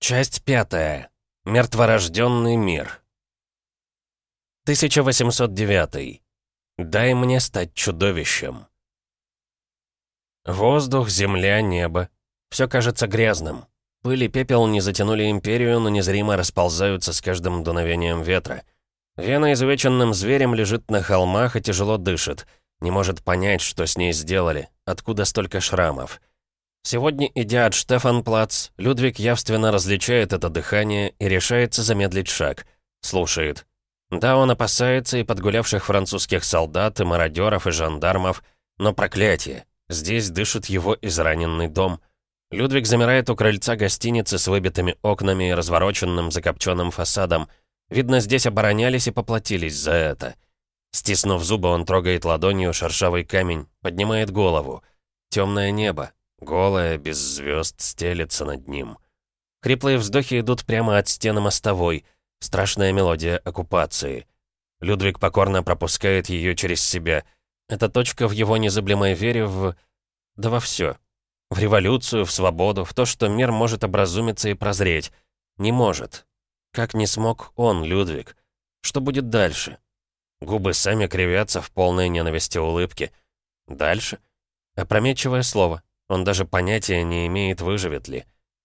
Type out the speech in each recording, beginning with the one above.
Часть пятая. Мертворожденный мир. 1809. Дай мне стать чудовищем. Воздух, земля, небо. Все кажется грязным. Пыль и пепел не затянули империю, но незримо расползаются с каждым дуновением ветра. Вена изувеченным зверем лежит на холмах и тяжело дышит. Не может понять, что с ней сделали, откуда столько шрамов. Сегодня, идя от Штефанплац, Людвиг явственно различает это дыхание и решается замедлить шаг. Слушает. Да, он опасается и подгулявших французских солдат, и мародеров, и жандармов, но проклятие. Здесь дышит его израненный дом. Людвиг замирает у крыльца гостиницы с выбитыми окнами и развороченным закопченным фасадом. Видно, здесь оборонялись и поплатились за это. Стиснув зубы, он трогает ладонью шершавый камень, поднимает голову. Темное небо, Голая, без звезд, стелется над ним. Хриплые вздохи идут прямо от стены мостовой. Страшная мелодия оккупации. Людвиг покорно пропускает ее через себя. Это точка в его незыблемой вере в... Да во все. В революцию, в свободу, в то, что мир может образумиться и прозреть. Не может. Как не смог он, Людвиг? Что будет дальше? Губы сами кривятся в полной ненависти улыбки. Дальше? Опрометчивое слово. Он даже понятия не имеет, выживет ли.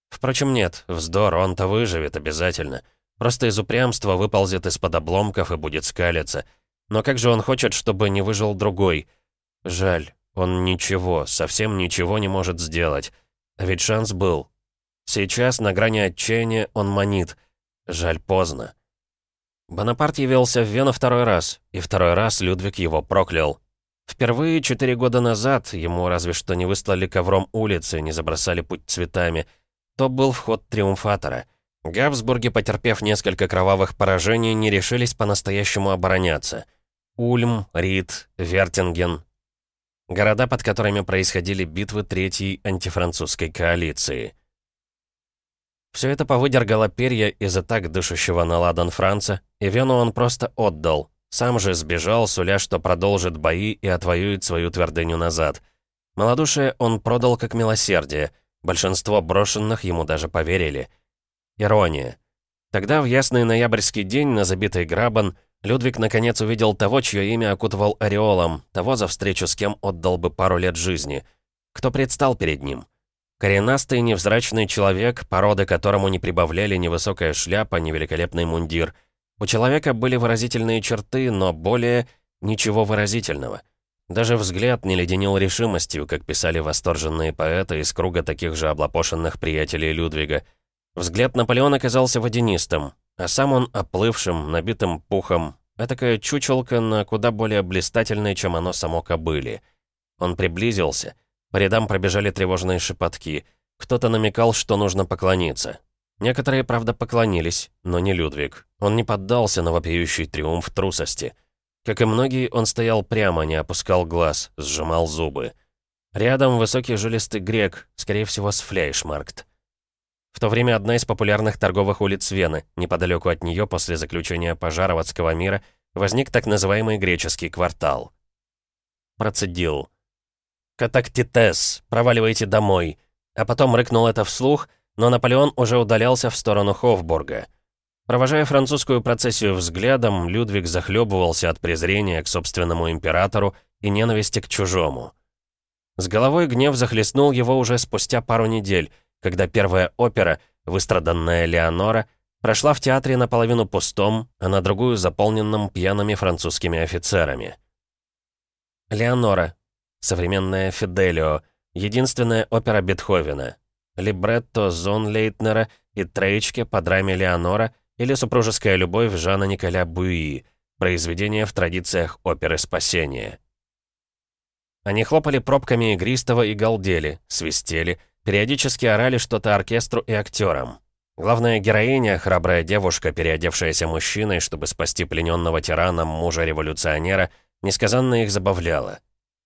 Впрочем, нет, вздор, он-то выживет обязательно. Просто из упрямства выползет из-под обломков и будет скалиться. Но как же он хочет, чтобы не выжил другой? Жаль, он ничего, совсем ничего не может сделать. А ведь шанс был. Сейчас, на грани отчаяния, он манит. Жаль, поздно. Бонапарт явился в Вену второй раз, и второй раз Людвиг его проклял. Впервые четыре года назад ему разве что не выслали ковром улицы, не забросали путь цветами. То был вход триумфатора. Габсбурги, потерпев несколько кровавых поражений, не решились по-настоящему обороняться. Ульм, Рид, Вертинген. Города, под которыми происходили битвы Третьей антифранцузской коалиции. Все это повыдергало перья из атак дышащего на ладан Франца, и Вену он просто отдал, сам же сбежал, суля, что продолжит бои и отвоюет свою твердыню назад. Молодушие он продал как милосердие. Большинство брошенных ему даже поверили. Ирония. Тогда, в ясный ноябрьский день, на забитый грабан, Людвиг наконец увидел того, чье имя окутывал ореолом, того, за встречу с кем отдал бы пару лет жизни. Кто предстал перед ним? Коренастый, невзрачный человек, породы которому не прибавляли ни высокая шляпа, ни великолепный мундир — у человека были выразительные черты, но более ничего выразительного. Даже взгляд не леденил решимостью, как писали восторженные поэты из круга таких же облапошенных приятелей Людвига. Взгляд Наполеона казался водянистым, а сам он оплывшим, набитым пухом, этакая чучелка на куда более блистательной, чем оно само кобыли. Он приблизился, по рядам пробежали тревожные шепотки. Кто-то намекал, что нужно поклониться. Некоторые, правда, поклонились, но не Людвиг. Он не поддался на вопиющий триумф трусости. Как и многие, он стоял прямо, не опускал глаз, сжимал зубы. Рядом высокий жилистый грек, скорее всего, с Фляйшмаркт. В то время одна из популярных торговых улиц Вены, неподалеку от нее после заключения пожара мира, возник так называемый греческий квартал. Процедил. «Катактитес, проваливайте домой!» А потом рыкнул это вслух — но Наполеон уже удалялся в сторону Хофбурга. Провожая французскую процессию взглядом, Людвиг захлебывался от презрения к собственному императору и ненависти к чужому. С головой гнев захлестнул его уже спустя пару недель, когда первая опера, выстраданная Леонора, прошла в театре наполовину пустом, а на другую заполненном пьяными французскими офицерами. Леонора. Современная Фиделио. Единственная опера Бетховена либретто Зон Лейтнера и Трейчке по драме Леонора или «Супружеская любовь» Жана Николя Буи, произведение в традициях оперы «Спасение». Они хлопали пробками игристого и галдели, свистели, периодически орали что-то оркестру и актерам. Главная героиня, храбрая девушка, переодевшаяся мужчиной, чтобы спасти плененного тираном мужа-революционера, несказанно их забавляла.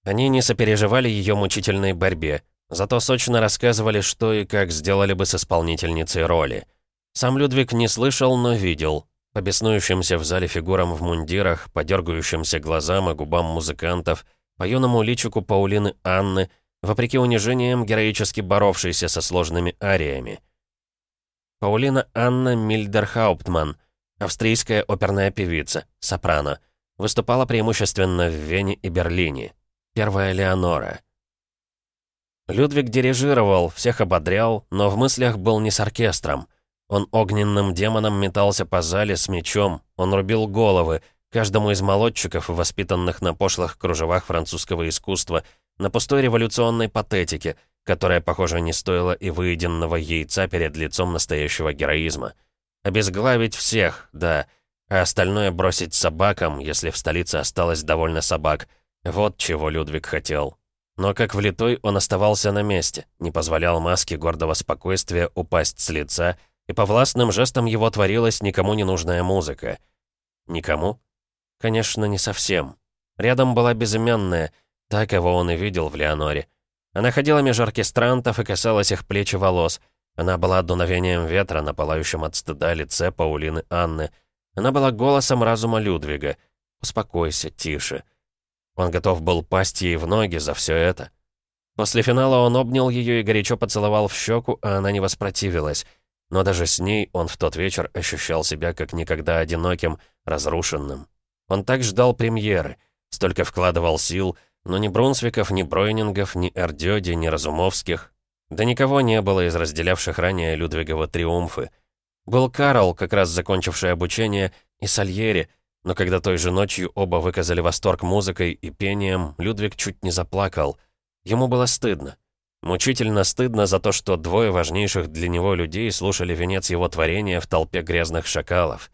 Они не сопереживали ее мучительной борьбе, Зато сочно рассказывали, что и как сделали бы с исполнительницей роли. Сам Людвиг не слышал, но видел. По беснующимся в зале фигурам в мундирах, по дергающимся глазам и губам музыкантов, по юному личику Паулины Анны, вопреки унижениям, героически боровшейся со сложными ариями. Паулина Анна Мильдерхауптман, австрийская оперная певица, сопрано. Выступала преимущественно в Вене и Берлине. Первая Леонора. Людвиг дирижировал, всех ободрял, но в мыслях был не с оркестром. Он огненным демоном метался по зале с мечом, он рубил головы, каждому из молодчиков, воспитанных на пошлых кружевах французского искусства, на пустой революционной патетике, которая, похоже, не стоила и выеденного яйца перед лицом настоящего героизма. Обезглавить всех, да, а остальное бросить собакам, если в столице осталось довольно собак. Вот чего Людвиг хотел. Но как влитой он оставался на месте, не позволял маске гордого спокойствия упасть с лица, и по властным жестам его творилась никому не нужная музыка. Никому? Конечно, не совсем. Рядом была безымянная, та, кого он и видел в Леоноре. Она ходила меж оркестрантов и касалась их плеч и волос. Она была дуновением ветра на пылающем от стыда лице Паулины Анны — она была голосом разума Людвига. «Успокойся, тише». Он готов был пасть ей в ноги за все это. После финала он обнял ее и горячо поцеловал в щеку, а она не воспротивилась. Но даже с ней он в тот вечер ощущал себя как никогда одиноким, разрушенным. Он так ждал премьеры, столько вкладывал сил, но ни Брунсвиков, ни Бройнингов, ни Эрдёди, ни Разумовских. Да никого не было из разделявших ранее Людвигова триумфы. Был Карл, как раз закончивший обучение, и Сальери, но когда той же ночью оба выказали восторг музыкой и пением, Людвиг чуть не заплакал. Ему было стыдно. Мучительно стыдно за то, что двое важнейших для него людей слушали венец его творения в толпе грязных шакалов.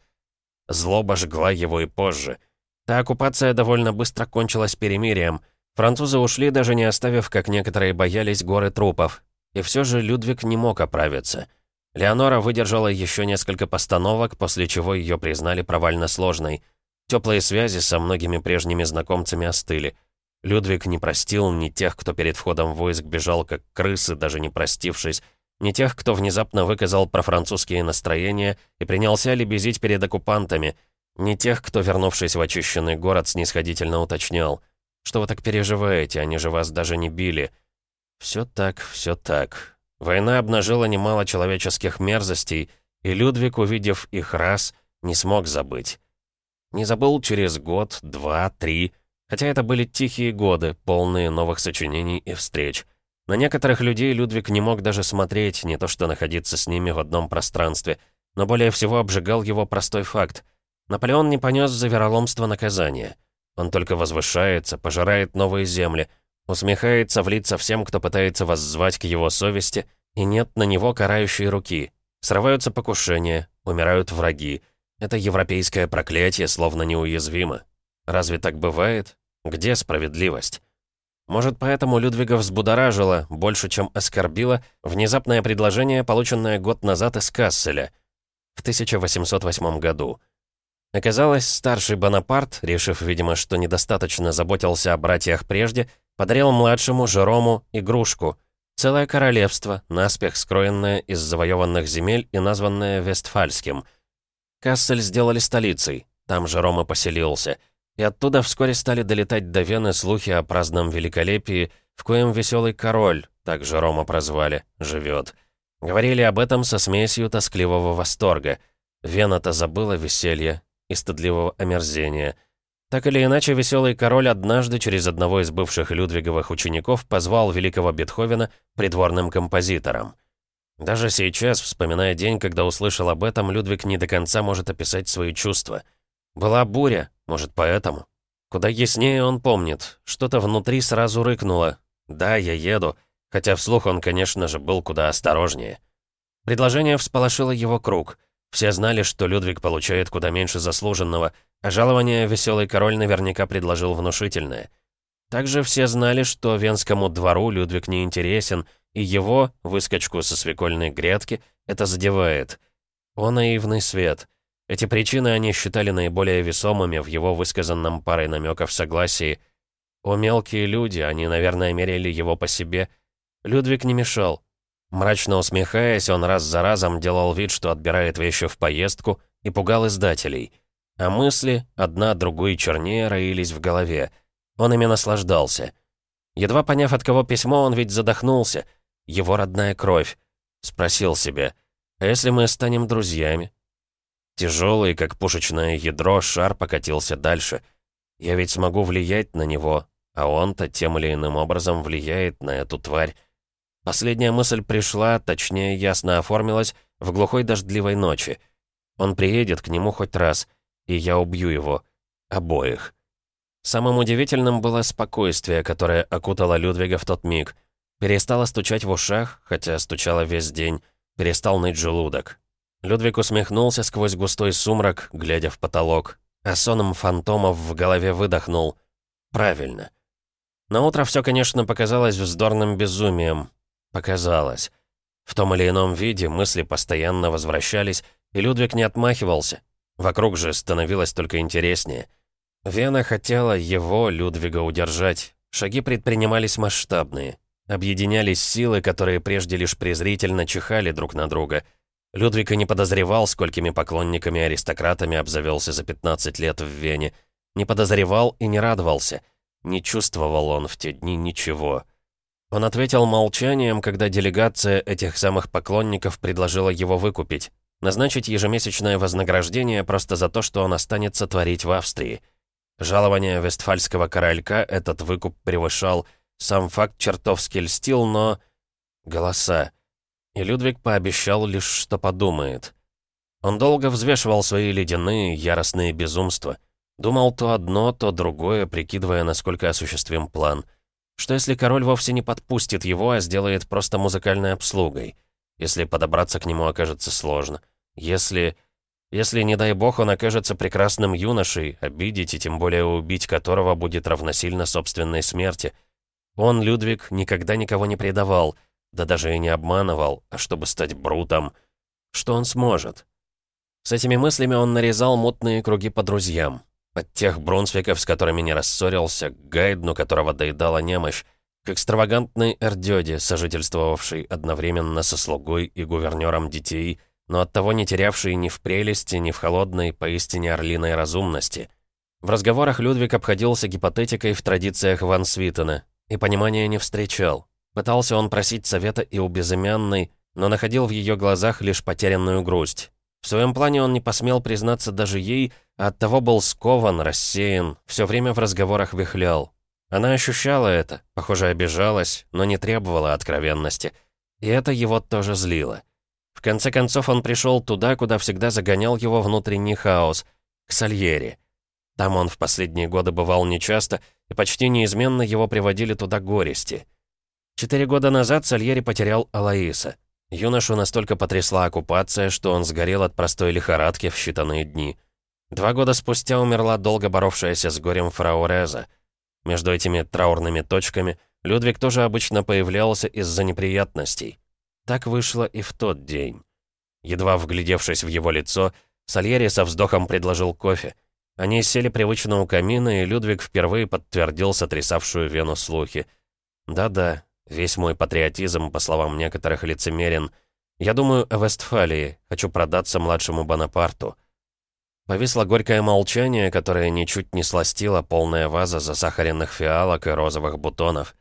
Злоба жгла его и позже. Та оккупация довольно быстро кончилась перемирием. Французы ушли, даже не оставив, как некоторые боялись, горы трупов. И все же Людвиг не мог оправиться — Леонора выдержала еще несколько постановок, после чего ее признали провально сложной. Теплые связи со многими прежними знакомцами остыли. Людвиг не простил ни тех, кто перед входом в войск бежал как крысы, даже не простившись, ни тех, кто внезапно выказал профранцузские настроения и принялся лебезить перед оккупантами, ни тех, кто, вернувшись в очищенный город, снисходительно уточнял. «Что вы так переживаете? Они же вас даже не били». «Все так, все так», Война обнажила немало человеческих мерзостей, и Людвиг, увидев их раз, не смог забыть. Не забыл через год, два, три, хотя это были тихие годы, полные новых сочинений и встреч. На некоторых людей Людвиг не мог даже смотреть, не то что находиться с ними в одном пространстве, но более всего обжигал его простой факт. Наполеон не понес за вероломство наказания. Он только возвышается, пожирает новые земли — Усмехается в лица всем, кто пытается воззвать к его совести, и нет на него карающей руки. Срываются покушения, умирают враги. Это европейское проклятие словно неуязвимо. Разве так бывает? Где справедливость? Может, поэтому Людвига взбудоражило, больше, чем оскорбило, внезапное предложение, полученное год назад из Касселя, в 1808 году. Оказалось, старший Бонапарт, решив, видимо, что недостаточно заботился о братьях прежде, Подарил младшему Жерому игрушку. Целое королевство, наспех скроенное из завоеванных земель и названное Вестфальским. Кассель сделали столицей, там Жерома поселился. И оттуда вскоре стали долетать до Вены слухи о праздном великолепии, в коем веселый король, так Жерома прозвали, живет. Говорили об этом со смесью тоскливого восторга. Вена-то забыла веселье и стыдливого омерзения — так или иначе, веселый король однажды через одного из бывших Людвиговых учеников позвал великого Бетховена придворным композитором. Даже сейчас, вспоминая день, когда услышал об этом, Людвиг не до конца может описать свои чувства. Была буря, может, поэтому. Куда яснее он помнит. Что-то внутри сразу рыкнуло. «Да, я еду», хотя вслух он, конечно же, был куда осторожнее. Предложение всполошило его круг. Все знали, что Людвиг получает куда меньше заслуженного, а жалование веселый король наверняка предложил внушительное. Также все знали, что венскому двору Людвиг не интересен, и его, выскочку со свекольной грядки, это задевает. О наивный свет. Эти причины они считали наиболее весомыми в его высказанном парой намеков согласии. О мелкие люди, они, наверное, мерили его по себе. Людвиг не мешал. Мрачно усмехаясь, он раз за разом делал вид, что отбирает вещи в поездку, и пугал издателей — а мысли, одна другой чернее, роились в голове. Он ими наслаждался. Едва поняв, от кого письмо, он ведь задохнулся. Его родная кровь. Спросил себя, А если мы станем друзьями? Тяжелый, как пушечное ядро, шар покатился дальше. Я ведь смогу влиять на него, а он-то тем или иным образом влияет на эту тварь. Последняя мысль пришла, точнее, ясно оформилась, в глухой дождливой ночи. Он приедет к нему хоть раз, и я убью его. Обоих. Самым удивительным было спокойствие, которое окутало Людвига в тот миг. Перестало стучать в ушах, хотя стучало весь день. Перестал ныть желудок. Людвиг усмехнулся сквозь густой сумрак, глядя в потолок. А соном фантомов в голове выдохнул. Правильно. На утро все, конечно, показалось вздорным безумием. Показалось. В том или ином виде мысли постоянно возвращались, и Людвиг не отмахивался. Вокруг же становилось только интереснее. Вена хотела его, Людвига, удержать. Шаги предпринимались масштабные. Объединялись силы, которые прежде лишь презрительно чихали друг на друга. Людвиг и не подозревал, сколькими поклонниками-аристократами обзавелся за 15 лет в Вене. Не подозревал и не радовался. Не чувствовал он в те дни ничего. Он ответил молчанием, когда делегация этих самых поклонников предложила его выкупить. Назначить ежемесячное вознаграждение просто за то, что он останется творить в Австрии. Жалование вестфальского королька этот выкуп превышал – сам факт чертовски льстил, но... Голоса. И Людвиг пообещал лишь, что подумает. Он долго взвешивал свои ледяные, яростные безумства. Думал то одно, то другое, прикидывая, насколько осуществим план. Что если король вовсе не подпустит его, а сделает просто музыкальной обслугой? Если подобраться к нему окажется сложно? Если... Если, не дай бог, он окажется прекрасным юношей, обидеть и тем более убить которого будет равносильно собственной смерти — он, Людвиг, никогда никого не предавал, да даже и не обманывал, а чтобы стать брутом. Что он сможет? С этими мыслями он нарезал мутные круги по друзьям. От тех Брунсвиков, с которыми не рассорился, к Гайдну, которого доедала немощь, к экстравагантной Эрдёде, сожительствовавшей одновременно со слугой и гувернером детей, но оттого не терявшей ни в прелести, ни в холодной, поистине орлиной разумности. В разговорах Людвиг обходился гипотетикой в традициях Ван Свитена, и понимания не встречал. Пытался он просить совета и у безымянной, но находил в ее глазах лишь потерянную грусть. В своем плане он не посмел признаться даже ей, а оттого был скован, рассеян, все время в разговорах вихлял. Она ощущала это, похоже, обижалась, но не требовала откровенности. И это его тоже злило. В конце концов, он пришел туда, куда всегда загонял его внутренний хаос, к Сальери. Там он в последние годы бывал нечасто, и почти неизменно его приводили туда горести. Четыре года назад Сальери потерял Алаиса. Юношу настолько потрясла оккупация, что он сгорел от простой лихорадки в считанные дни. Два года спустя умерла долго боровшаяся с горем фрау Реза. Между этими траурными точками Людвиг тоже обычно появлялся из-за неприятностей. Так вышло и в тот день. Едва вглядевшись в его лицо, Сальери со вздохом предложил кофе. Они сели привычно у камина, и Людвиг впервые подтвердил сотрясавшую Вену слухи. «Да-да, весь мой патриотизм, по словам некоторых, лицемерен. Я думаю о Вестфалии, хочу продаться младшему Бонапарту». Повисло горькое молчание, которое ничуть не сластило полная ваза засахаренных фиалок и розовых бутонов.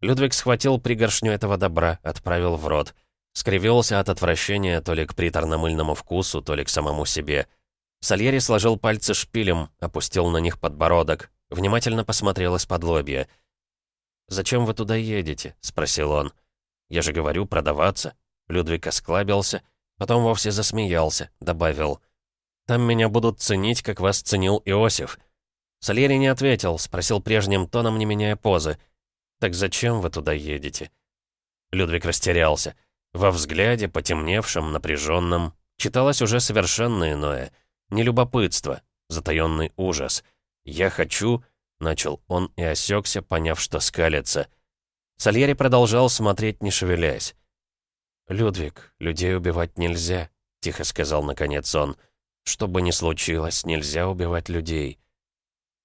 Людвиг схватил пригоршню этого добра, отправил в рот. Скривился от отвращения то ли к приторно-мыльному вкусу, то ли к самому себе — Сальери сложил пальцы шпилем, опустил на них подбородок, внимательно посмотрел из-под лобья. «Зачем вы туда едете?» — спросил он. «Я же говорю, продаваться». Людвиг осклабился, потом вовсе засмеялся, добавил. «Там меня будут ценить, как вас ценил Иосиф». Сальери не ответил, спросил прежним тоном, не меняя позы. «Так зачем вы туда едете?» Людвиг растерялся. Во взгляде, потемневшем, напряженном, читалось уже совершенно иное — не любопытство, затаённый ужас. «Я хочу...» — начал он и осекся, поняв, что скалится. Сальери продолжал смотреть, не шевелясь. «Людвиг, людей убивать нельзя», — тихо сказал наконец он. «Что бы ни случилось, нельзя убивать людей».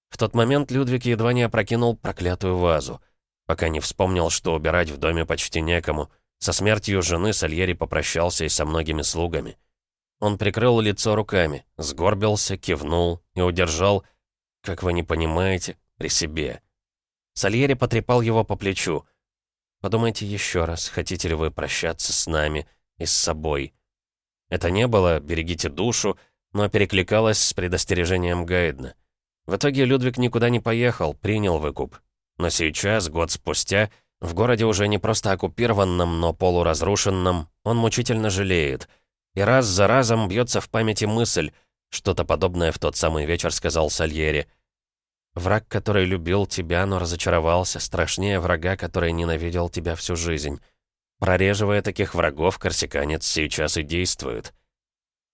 В тот момент Людвиг едва не опрокинул проклятую вазу, пока не вспомнил, что убирать в доме почти некому. Со смертью жены Сальери попрощался и со многими слугами. Он прикрыл лицо руками, сгорбился, кивнул и удержал, как вы не понимаете, при себе. Сальери потрепал его по плечу. «Подумайте еще раз, хотите ли вы прощаться с нами и с собой?» Это не было «берегите душу», но перекликалось с предостережением Гайдна. В итоге Людвиг никуда не поехал, принял выкуп. Но сейчас, год спустя, в городе уже не просто оккупированном, но полуразрушенном, он мучительно жалеет. И раз за разом бьется в памяти мысль, что-то подобное в тот самый вечер сказал Сальери. «Враг, который любил тебя, но разочаровался, страшнее врага, который ненавидел тебя всю жизнь. Прореживая таких врагов, корсиканец сейчас и действует».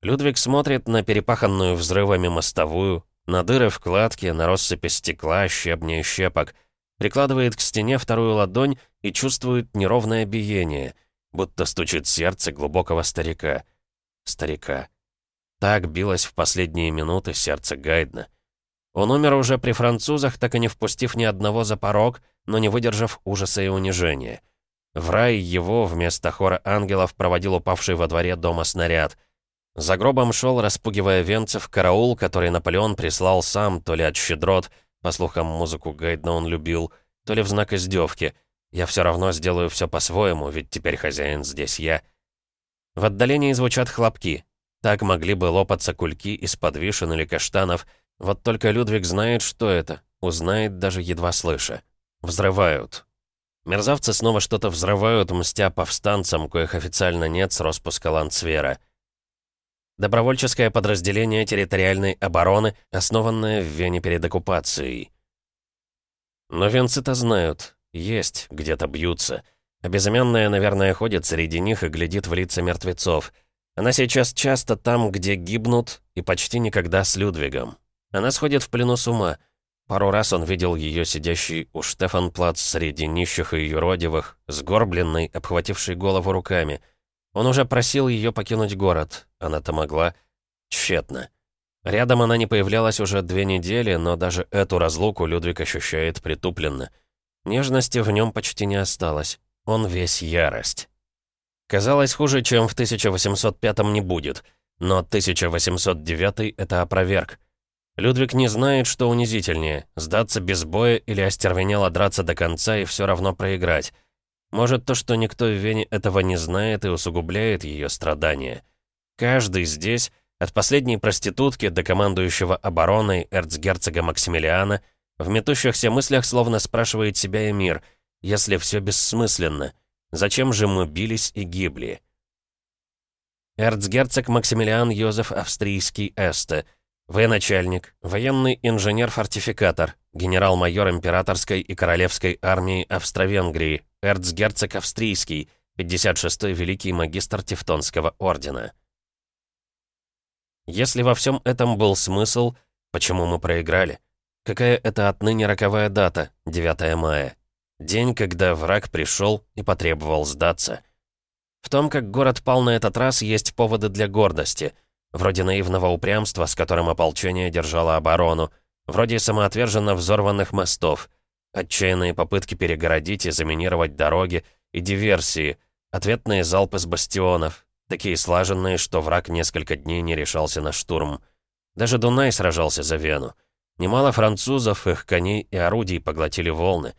Людвиг смотрит на перепаханную взрывами мостовую, на дыры в кладке, на россыпи стекла, щебня и щепок, прикладывает к стене вторую ладонь и чувствует неровное биение, будто стучит сердце глубокого старика. Старика. Так билось в последние минуты сердце Гайдна. Он умер уже при французах, так и не впустив ни одного за порог, но не выдержав ужаса и унижения. В рай его вместо хора ангелов проводил упавший во дворе дома снаряд — за гробом шел, распугивая венцев, караул, который Наполеон прислал сам, то ли от щедрот, по слухам, музыку Гайдна он любил, то ли в знак издевки. Я все равно сделаю все по-своему, ведь теперь хозяин здесь я. В отдалении звучат хлопки. Так могли бы лопаться кульки из-под вишен или каштанов. Вот только Людвиг знает, что это. Узнает, даже едва слыша. Взрывают. Мерзавцы снова что-то взрывают, мстя повстанцам, коих официально нет с распуска Ланцвера. Добровольческое подразделение территориальной обороны, основанное в Вене перед оккупацией. Но венцы-то знают. Есть, где-то бьются. А безымянная, наверное, ходит среди них и глядит в лица мертвецов. Она сейчас часто там, где гибнут, и почти никогда с Людвигом. Она сходит в плену с ума. Пару раз он видел ее сидящей у Штефанплац среди нищих и юродивых, сгорбленной, обхватившей голову руками — он уже просил ее покинуть город. Она-то могла. Тщетно. Рядом она не появлялась уже две недели, но даже эту разлуку Людвиг ощущает притупленно. Нежности в нем почти не осталось. Он весь ярость. Казалось, хуже, чем в 1805-м не будет. Но 1809 это опроверг. Людвиг не знает, что унизительнее, сдаться без боя или остервенело драться до конца и все равно проиграть. Может, то, что никто в Вене этого не знает и усугубляет ее страдания. Каждый здесь, от последней проститутки до командующего обороной эрцгерцога Максимилиана, в метущихся мыслях словно спрашивает себя и мир, если все бессмысленно, зачем же мы бились и гибли? Эрцгерцог Максимилиан Йозеф Австрийский Эсте, военачальник, военный инженер-фортификатор, генерал-майор императорской и королевской армии Австро-Венгрии, эрцгерцог австрийский, 56-й великий магистр Тевтонского ордена. Если во всем этом был смысл, почему мы проиграли? Какая это отныне роковая дата, 9 мая? День, когда враг пришел и потребовал сдаться. В том, как город пал на этот раз, есть поводы для гордости. Вроде наивного упрямства, с которым ополчение держало оборону. Вроде самоотверженно взорванных мостов — Отчаянные попытки перегородить и заминировать дороги, и диверсии, ответные залпы с бастионов, такие слаженные, что враг несколько дней не решался на штурм. Даже Дунай сражался за Вену. Немало французов, их коней и орудий поглотили волны.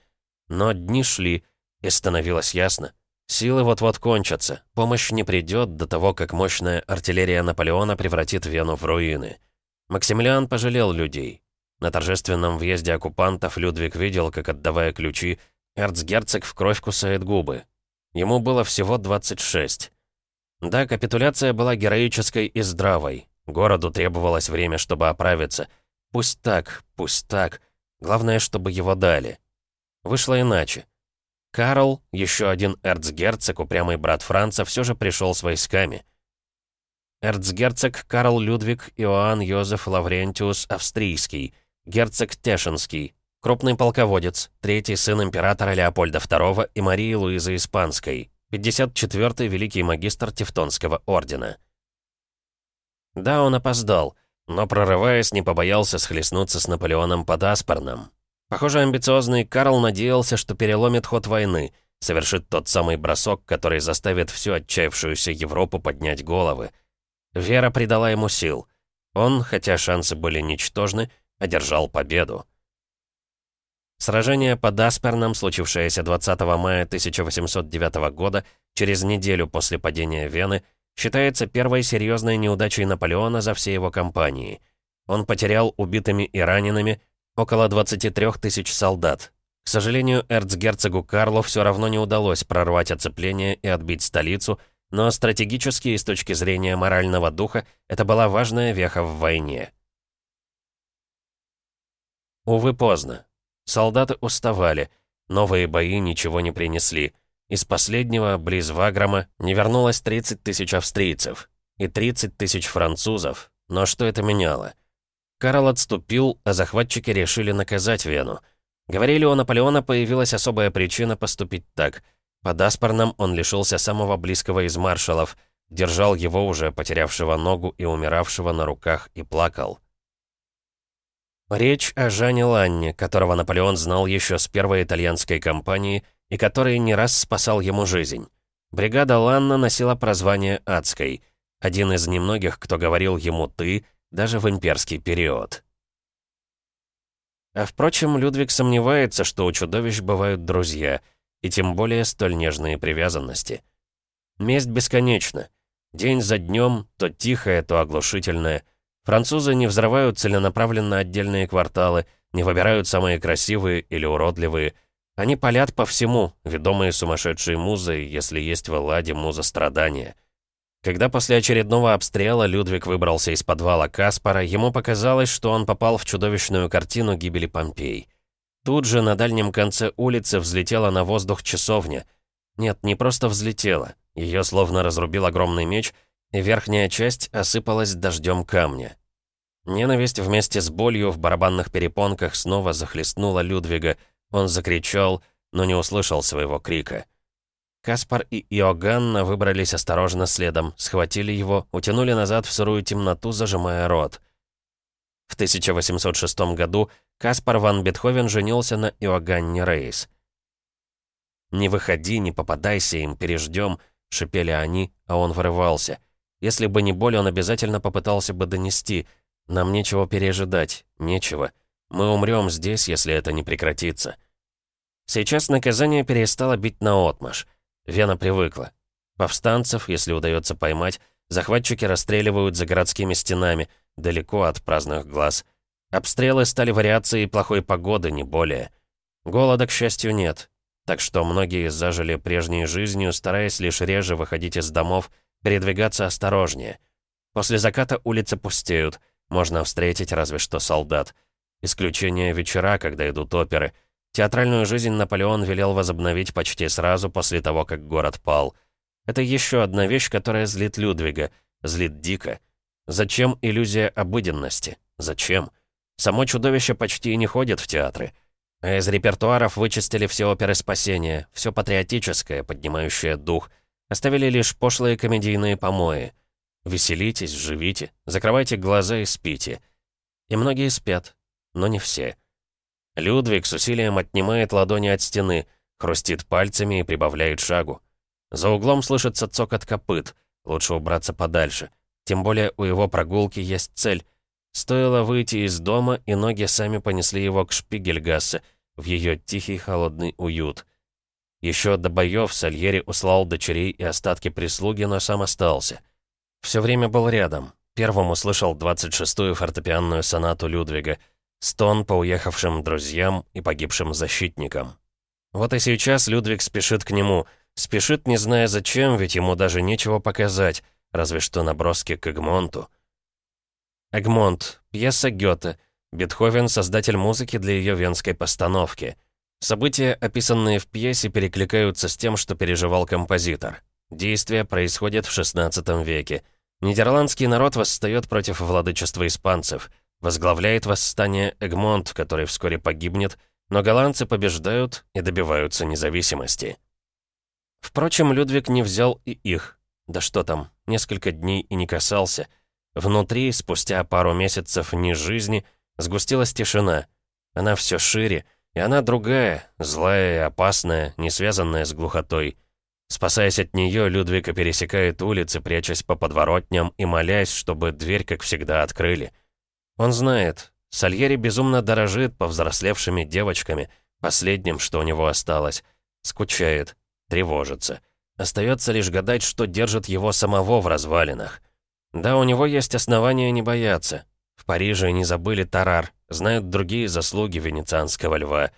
Но дни шли, и становилось ясно. Силы вот-вот кончатся, помощь не придет до того, как мощная артиллерия Наполеона превратит Вену в руины. Максимилиан пожалел людей. На торжественном въезде оккупантов Людвиг видел, как, отдавая ключи, эрцгерцог в кровь кусает губы. Ему было всего 26. Да, капитуляция была героической и здравой. Городу требовалось время, чтобы оправиться. Пусть так, пусть так. Главное, чтобы его дали. Вышло иначе. Карл, еще один эрцгерцог, упрямый брат Франца, все же пришел с войсками. Эрцгерцог Карл Людвиг Иоанн Йозеф Лаврентиус Австрийский, герцог Тешинский, крупный полководец, третий сын императора Леопольда II и Марии Луизы Испанской, 54-й великий магистр Тевтонского ордена. Да, он опоздал, но, прорываясь, не побоялся схлестнуться с Наполеоном под Аспорном. Похоже, амбициозный Карл надеялся, что переломит ход войны, совершит тот самый бросок, который заставит всю отчаявшуюся Европу поднять головы. Вера придала ему сил. Он, хотя шансы были ничтожны, одержал победу. Сражение под Асперном, случившееся 20 мая 1809 года, через неделю после падения Вены, считается первой серьезной неудачей Наполеона за все его кампании. Он потерял убитыми и ранеными около 23 тысяч солдат. К сожалению, эрцгерцогу Карлу все равно не удалось прорвать оцепление и отбить столицу, но стратегически и с точки зрения морального духа это была важная веха в войне. Увы, поздно. Солдаты уставали, новые бои ничего не принесли. Из последнего, близ Ваграма, не вернулось 30 тысяч австрийцев и 30 тысяч французов. Но что это меняло? Карл отступил, а захватчики решили наказать Вену. Говорили, у Наполеона появилась особая причина поступить так. Под Аспорном он лишился самого близкого из маршалов, держал его уже потерявшего ногу и умиравшего на руках и плакал. Речь о Жане Ланне, которого Наполеон знал еще с первой итальянской кампании и который не раз спасал ему жизнь. Бригада Ланна носила прозвание «Адской», один из немногих, кто говорил ему «ты», даже в имперский период. А впрочем, Людвиг сомневается, что у чудовищ бывают друзья, и тем более столь нежные привязанности. Месть бесконечна. День за днем, то тихая, то оглушительная. Французы не взрывают целенаправленно отдельные кварталы, не выбирают самые красивые или уродливые. Они палят по всему, ведомые сумасшедшей музой, если есть в Элладе муза страдания. Когда после очередного обстрела Людвиг выбрался из подвала Каспара, ему показалось, что он попал в чудовищную картину гибели Помпей. Тут же на дальнем конце улицы взлетела на воздух часовня. Нет, не просто взлетела. Ее словно разрубил огромный меч, и верхняя часть осыпалась дождем камня. Ненависть вместе с болью в барабанных перепонках снова захлестнула Людвига. Он закричал, но не услышал своего крика. Каспар и Иоганна выбрались осторожно следом, схватили его, утянули назад в сырую темноту, зажимая рот. В 1806 году Каспар ван Бетховен женился на Иоганне Рейс. «Не выходи, не попадайся им, переждем», — шипели они, а он вырывался — если бы не боль, он обязательно попытался бы донести. Нам нечего пережидать, нечего. Мы умрем здесь, если это не прекратится. Сейчас наказание перестало бить наотмашь. Вена привыкла. Повстанцев, если удается поймать, захватчики расстреливают за городскими стенами, далеко от праздных глаз. Обстрелы стали вариацией плохой погоды, не более. Голода, к счастью, нет. Так что многие зажили прежней жизнью, стараясь лишь реже выходить из домов Передвигаться осторожнее. После заката улицы пустеют. Можно встретить разве что солдат. Исключение вечера, когда идут оперы. Театральную жизнь Наполеон велел возобновить почти сразу после того, как город пал. Это еще одна вещь, которая злит Людвига. Злит дико. Зачем иллюзия обыденности? Зачем? Само чудовище почти не ходит в театры. А из репертуаров вычистили все оперы спасения, все патриотическое, поднимающее дух — Оставили лишь пошлые комедийные помои. Веселитесь, живите, закрывайте глаза и спите. И многие спят, но не все. Людвиг с усилием отнимает ладони от стены, хрустит пальцами и прибавляет шагу. За углом слышится цокот копыт, лучше убраться подальше. Тем более у его прогулки есть цель. Стоило выйти из дома, и ноги сами понесли его к Шпигельгассе, в ее тихий холодный уют. Еще до боев Сальери услал дочерей и остатки прислуги, но сам остался. Все время был рядом. Первым услышал 26-ю фортепианную сонату Людвига, стон по уехавшим друзьям и погибшим защитникам. Вот и сейчас Людвиг спешит к нему. Спешит, не зная зачем, ведь ему даже нечего показать, разве что наброски к Эгмонту. Эгмонт, пьеса Гёте, Бетховен — создатель музыки для ее венской постановки — События, описанные в пьесе, перекликаются с тем, что переживал композитор. Действие происходит в XVI веке. Нидерландский народ восстает против владычества испанцев. Возглавляет восстание Эгмонт, который вскоре погибнет, но голландцы побеждают и добиваются независимости. Впрочем, Людвиг не взял и их. Да что там, несколько дней и не касался. Внутри, спустя пару месяцев не жизни, сгустилась тишина. Она все шире, и она другая, злая и опасная, не связанная с глухотой. Спасаясь от нее, Людвика пересекает улицы, прячась по подворотням и молясь, чтобы дверь, как всегда, открыли. Он знает, Сальери безумно дорожит повзрослевшими девочками, последним, что у него осталось. Скучает, тревожится. Остается лишь гадать, что держит его самого в развалинах. Да, у него есть основания не бояться. В Париже не забыли Тарар, знают другие заслуги венецианского льва.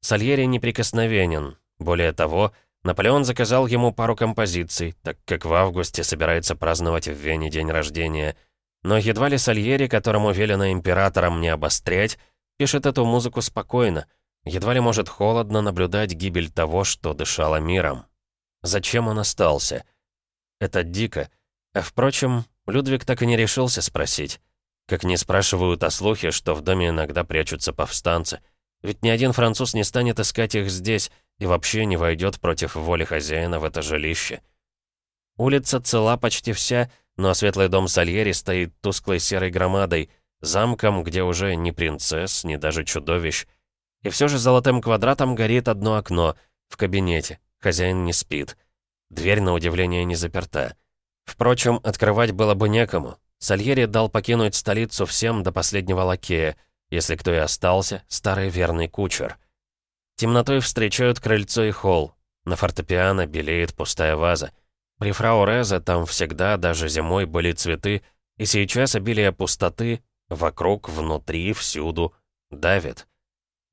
Сальери неприкосновенен. Более того, Наполеон заказал ему пару композиций, так как в августе собирается праздновать в Вене день рождения. Но едва ли Сальери, которому велено императором не обострять, пишет эту музыку спокойно, едва ли может холодно наблюдать гибель того, что дышало миром. Зачем он остался? Это дико. А впрочем, Людвиг так и не решился спросить. Как не спрашивают о слухе, что в доме иногда прячутся повстанцы. Ведь ни один француз не станет искать их здесь и вообще не войдет против воли хозяина в это жилище. Улица цела почти вся, но светлый дом Сальери стоит тусклой серой громадой, замком, где уже ни принцесс, ни даже чудовищ. И все же золотым квадратом горит одно окно, в кабинете. Хозяин не спит. Дверь, на удивление, не заперта. Впрочем, открывать было бы некому. Сальери дал покинуть столицу всем до последнего лакея, если кто и остался, старый верный кучер. Темнотой встречают крыльцо и холл. На фортепиано белеет пустая ваза. При фрау Резе там всегда, даже зимой, были цветы, и сейчас обилие пустоты вокруг, внутри, всюду давит.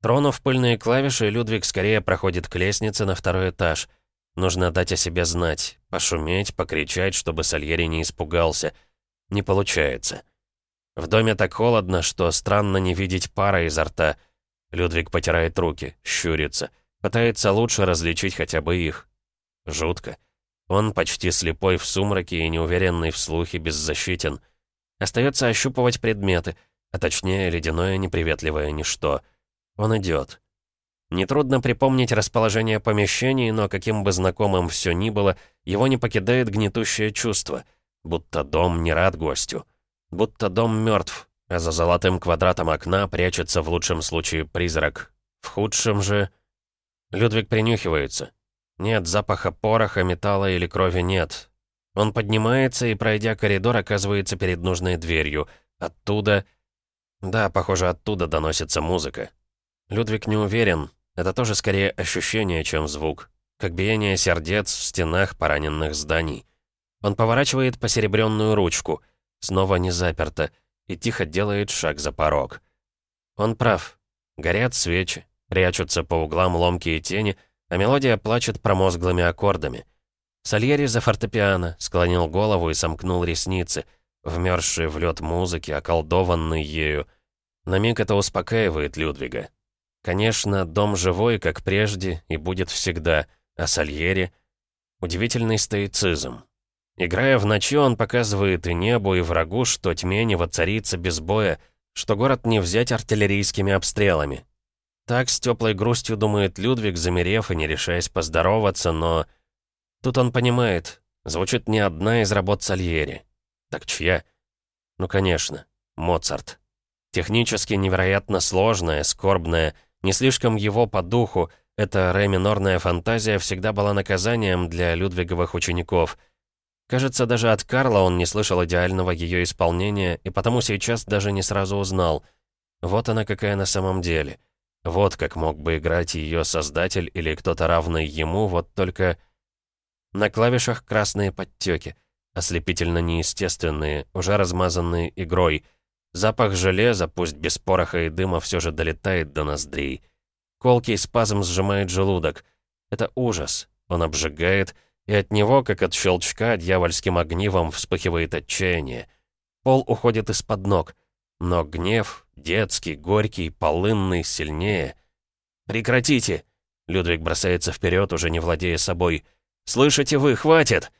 Тронув пыльные клавиши, Людвиг скорее проходит к лестнице на второй этаж. Нужно дать о себе знать, пошуметь, покричать, чтобы Сальери не испугался. Не получается. В доме так холодно, что странно не видеть пара изо рта — Людвиг потирает руки, щурится, пытается лучше различить хотя бы их. Жутко. Он почти слепой в сумраке и неуверенный в слухе беззащитен. Остается ощупывать предметы, а точнее ледяное неприветливое ничто. Он идет. Нетрудно припомнить расположение помещений, но каким бы знакомым все ни было, его не покидает гнетущее чувство, будто дом не рад гостю, будто дом мертв, а за золотым квадратом окна прячется в лучшем случае призрак. В худшем же... Людвиг принюхивается. Нет запаха пороха, металла или крови нет. Он поднимается и, пройдя коридор, оказывается перед нужной дверью. Оттуда... Да, похоже, оттуда доносится музыка. Людвиг не уверен. Это тоже скорее ощущение, чем звук. Как биение сердец в стенах пораненных зданий. Он поворачивает посеребренную ручку. Снова не заперто и тихо делает шаг за порог. Он прав. Горят свечи, прячутся по углам ломкие тени, а мелодия плачет промозглыми аккордами. Сальери за фортепиано склонил голову и сомкнул ресницы, вмерзшие в лед музыки, околдованный ею. На миг это успокаивает Людвига. Конечно, дом живой, как прежде, и будет всегда, а Сальери — удивительный стоицизм. Играя в ночи, он показывает и небу, и врагу, что тьме не воцарится без боя, что город не взять артиллерийскими обстрелами. Так с теплой грустью думает Людвиг, замерев и не решаясь поздороваться, но... Тут он понимает, звучит не одна из работ Сальери. Так чья? Ну, конечно, Моцарт. Технически невероятно сложная, скорбная, не слишком его по духу, эта ре-минорная фантазия всегда была наказанием для Людвиговых учеников — Кажется, даже от Карла он не слышал идеального ее исполнения, и потому сейчас даже не сразу узнал. Вот она какая на самом деле. Вот как мог бы играть ее создатель или кто-то равный ему, вот только... На клавишах красные подтеки, ослепительно неестественные, уже размазанные игрой. Запах железа, пусть без пороха и дыма, все же долетает до ноздрей. Колкий спазм сжимает желудок. Это ужас. Он обжигает, и от него, как от щелчка, дьявольским огнивом вспыхивает отчаяние. Пол уходит из-под ног, но гнев, детский, горький, полынный, сильнее. «Прекратите!» Людвиг бросается вперед, уже не владея собой. «Слышите вы, хватит!»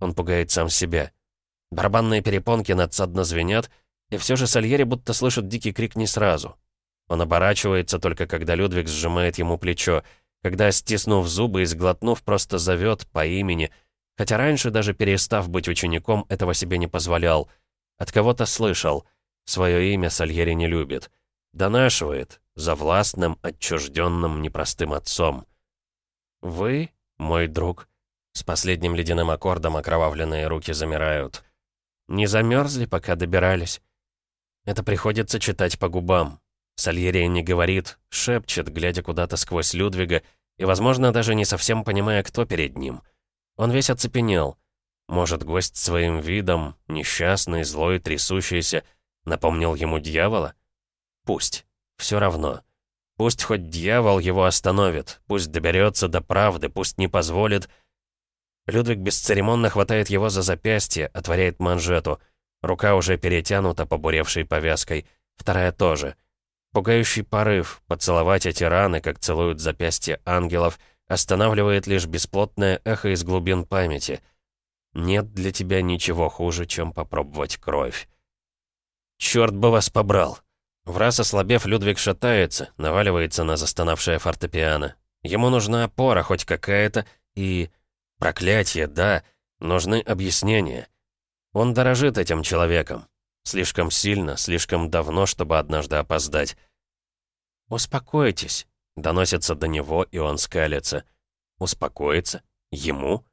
Он пугает сам себя. Барабанные перепонки надсадно звенят, и все же Сальери будто слышит дикий крик не сразу. Он оборачивается только когда Людвиг сжимает ему плечо — когда, стиснув зубы и сглотнув, просто зовет по имени, хотя раньше, даже перестав быть учеником, этого себе не позволял. От кого-то слышал. Свое имя Сальери не любит. Донашивает, за властным, отчужденным, непростым отцом. «Вы, мой друг?» С последним ледяным аккордом окровавленные руки замирают. «Не замерзли, пока добирались?» Это приходится читать по губам. Сальери не говорит, шепчет, глядя куда-то сквозь Людвига, и, возможно, даже не совсем понимая, кто перед ним. Он весь оцепенел. Может, гость своим видом, несчастный, злой, трясущийся, напомнил ему дьявола? Пусть. Все равно. Пусть хоть дьявол его остановит, пусть доберется до правды, пусть не позволит... Людвиг бесцеремонно хватает его за запястье, отворяет манжету. Рука уже перетянута побуревшей повязкой, вторая тоже. Пугающий порыв, поцеловать эти раны, как целуют запястья ангелов, останавливает лишь бесплотное эхо из глубин памяти. Нет для тебя ничего хуже, чем попробовать кровь. Черт бы вас побрал! В раз ослабев, Людвиг шатается, наваливается на застонавшее фортепиано. Ему нужна опора хоть какая-то, и... Проклятие, да, нужны объяснения. Он дорожит этим человеком. Слишком сильно, слишком давно, чтобы однажды опоздать. «Успокойтесь», — доносится до него, и он скалится. «Успокоиться? Ему?»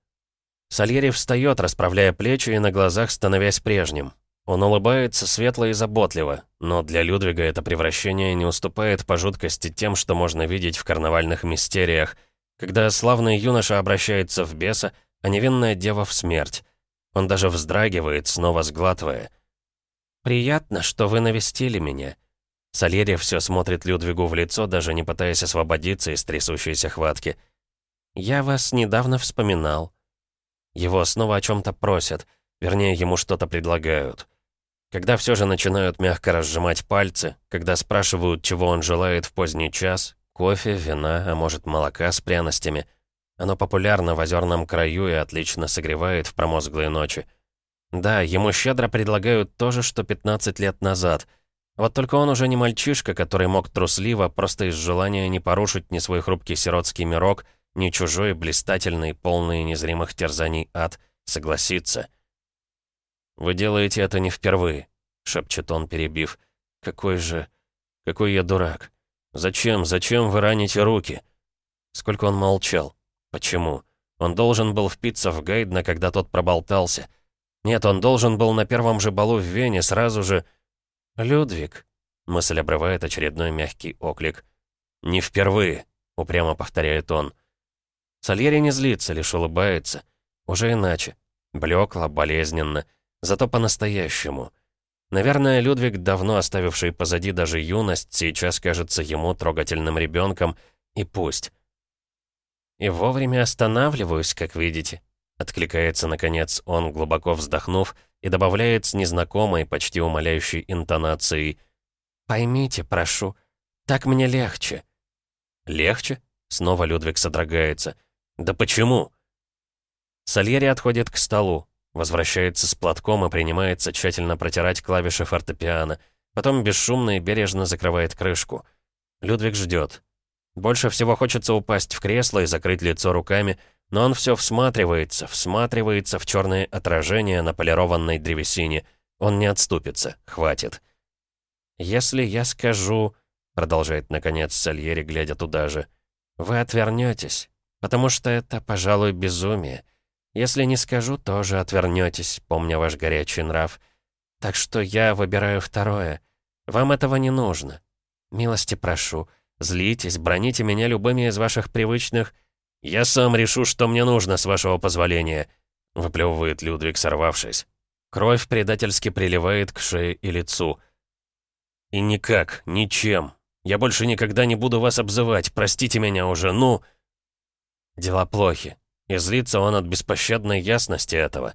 Сальери встает, расправляя плечи и на глазах становясь прежним. Он улыбается светло и заботливо, но для Людвига это превращение не уступает по жуткости тем, что можно видеть в карнавальных мистериях, когда славный юноша обращается в беса, а невинная дева в смерть. Он даже вздрагивает, снова сглатывая. «Приятно, что вы навестили меня». Сальери все смотрит Людвигу в лицо, даже не пытаясь освободиться из трясущейся хватки. «Я вас недавно вспоминал». Его снова о чем то просят, вернее, ему что-то предлагают. Когда все же начинают мягко разжимать пальцы, когда спрашивают, чего он желает в поздний час, кофе, вина, а может молока с пряностями, оно популярно в озерном краю и отлично согревает в промозглые ночи. Да, ему щедро предлагают то же, что 15 лет назад. Вот только он уже не мальчишка, который мог трусливо, просто из желания не порушить ни свой хрупкий сиротский мирок, ни чужой, блистательный, полный незримых терзаний ад, согласиться — «Вы делаете это не впервые», — шепчет он, перебив. «Какой же... какой я дурак. Зачем, зачем вы раните руки?» Сколько он молчал. Почему? Он должен был впиться в Гайдна, когда тот проболтался. Нет, он должен был на первом же балу в Вене сразу же... «Людвиг», — мысль обрывает очередной мягкий оклик. «Не впервые», — упрямо повторяет он. Сальери не злится, лишь улыбается. Уже иначе. Блекло, болезненно. Зато по-настоящему. Наверное, Людвиг, давно оставивший позади даже юность, сейчас кажется ему трогательным ребенком, и пусть. «И вовремя останавливаюсь, как видите», — откликается, наконец, он, глубоко вздохнув, и добавляет с незнакомой, почти умоляющей интонацией. «Поймите, прошу, так мне легче». «Легче?» — снова Людвиг содрогается. «Да почему?» Сальери отходит к столу, Возвращается с платком и принимается тщательно протирать клавиши фортепиано. Потом бесшумно и бережно закрывает крышку. Людвиг ждет. Больше всего хочется упасть в кресло и закрыть лицо руками, но он все всматривается, всматривается в черные отражения на полированной древесине. Он не отступится, хватит. «Если я скажу...» — продолжает, наконец, Сальери, глядя туда же. «Вы отвернетесь, потому что это, пожалуй, безумие. Если не скажу, тоже отвернетесь, помня ваш горячий нрав. Так что я выбираю второе. Вам этого не нужно. Милости прошу. Злитесь, броните меня любыми из ваших привычных... «Я сам решу, что мне нужно, с вашего позволения», — выплевывает Людвиг, сорвавшись. Кровь предательски приливает к шее и лицу. «И никак, ничем. Я больше никогда не буду вас обзывать, простите меня уже, ну...» Дела плохи. И злится он от беспощадной ясности этого.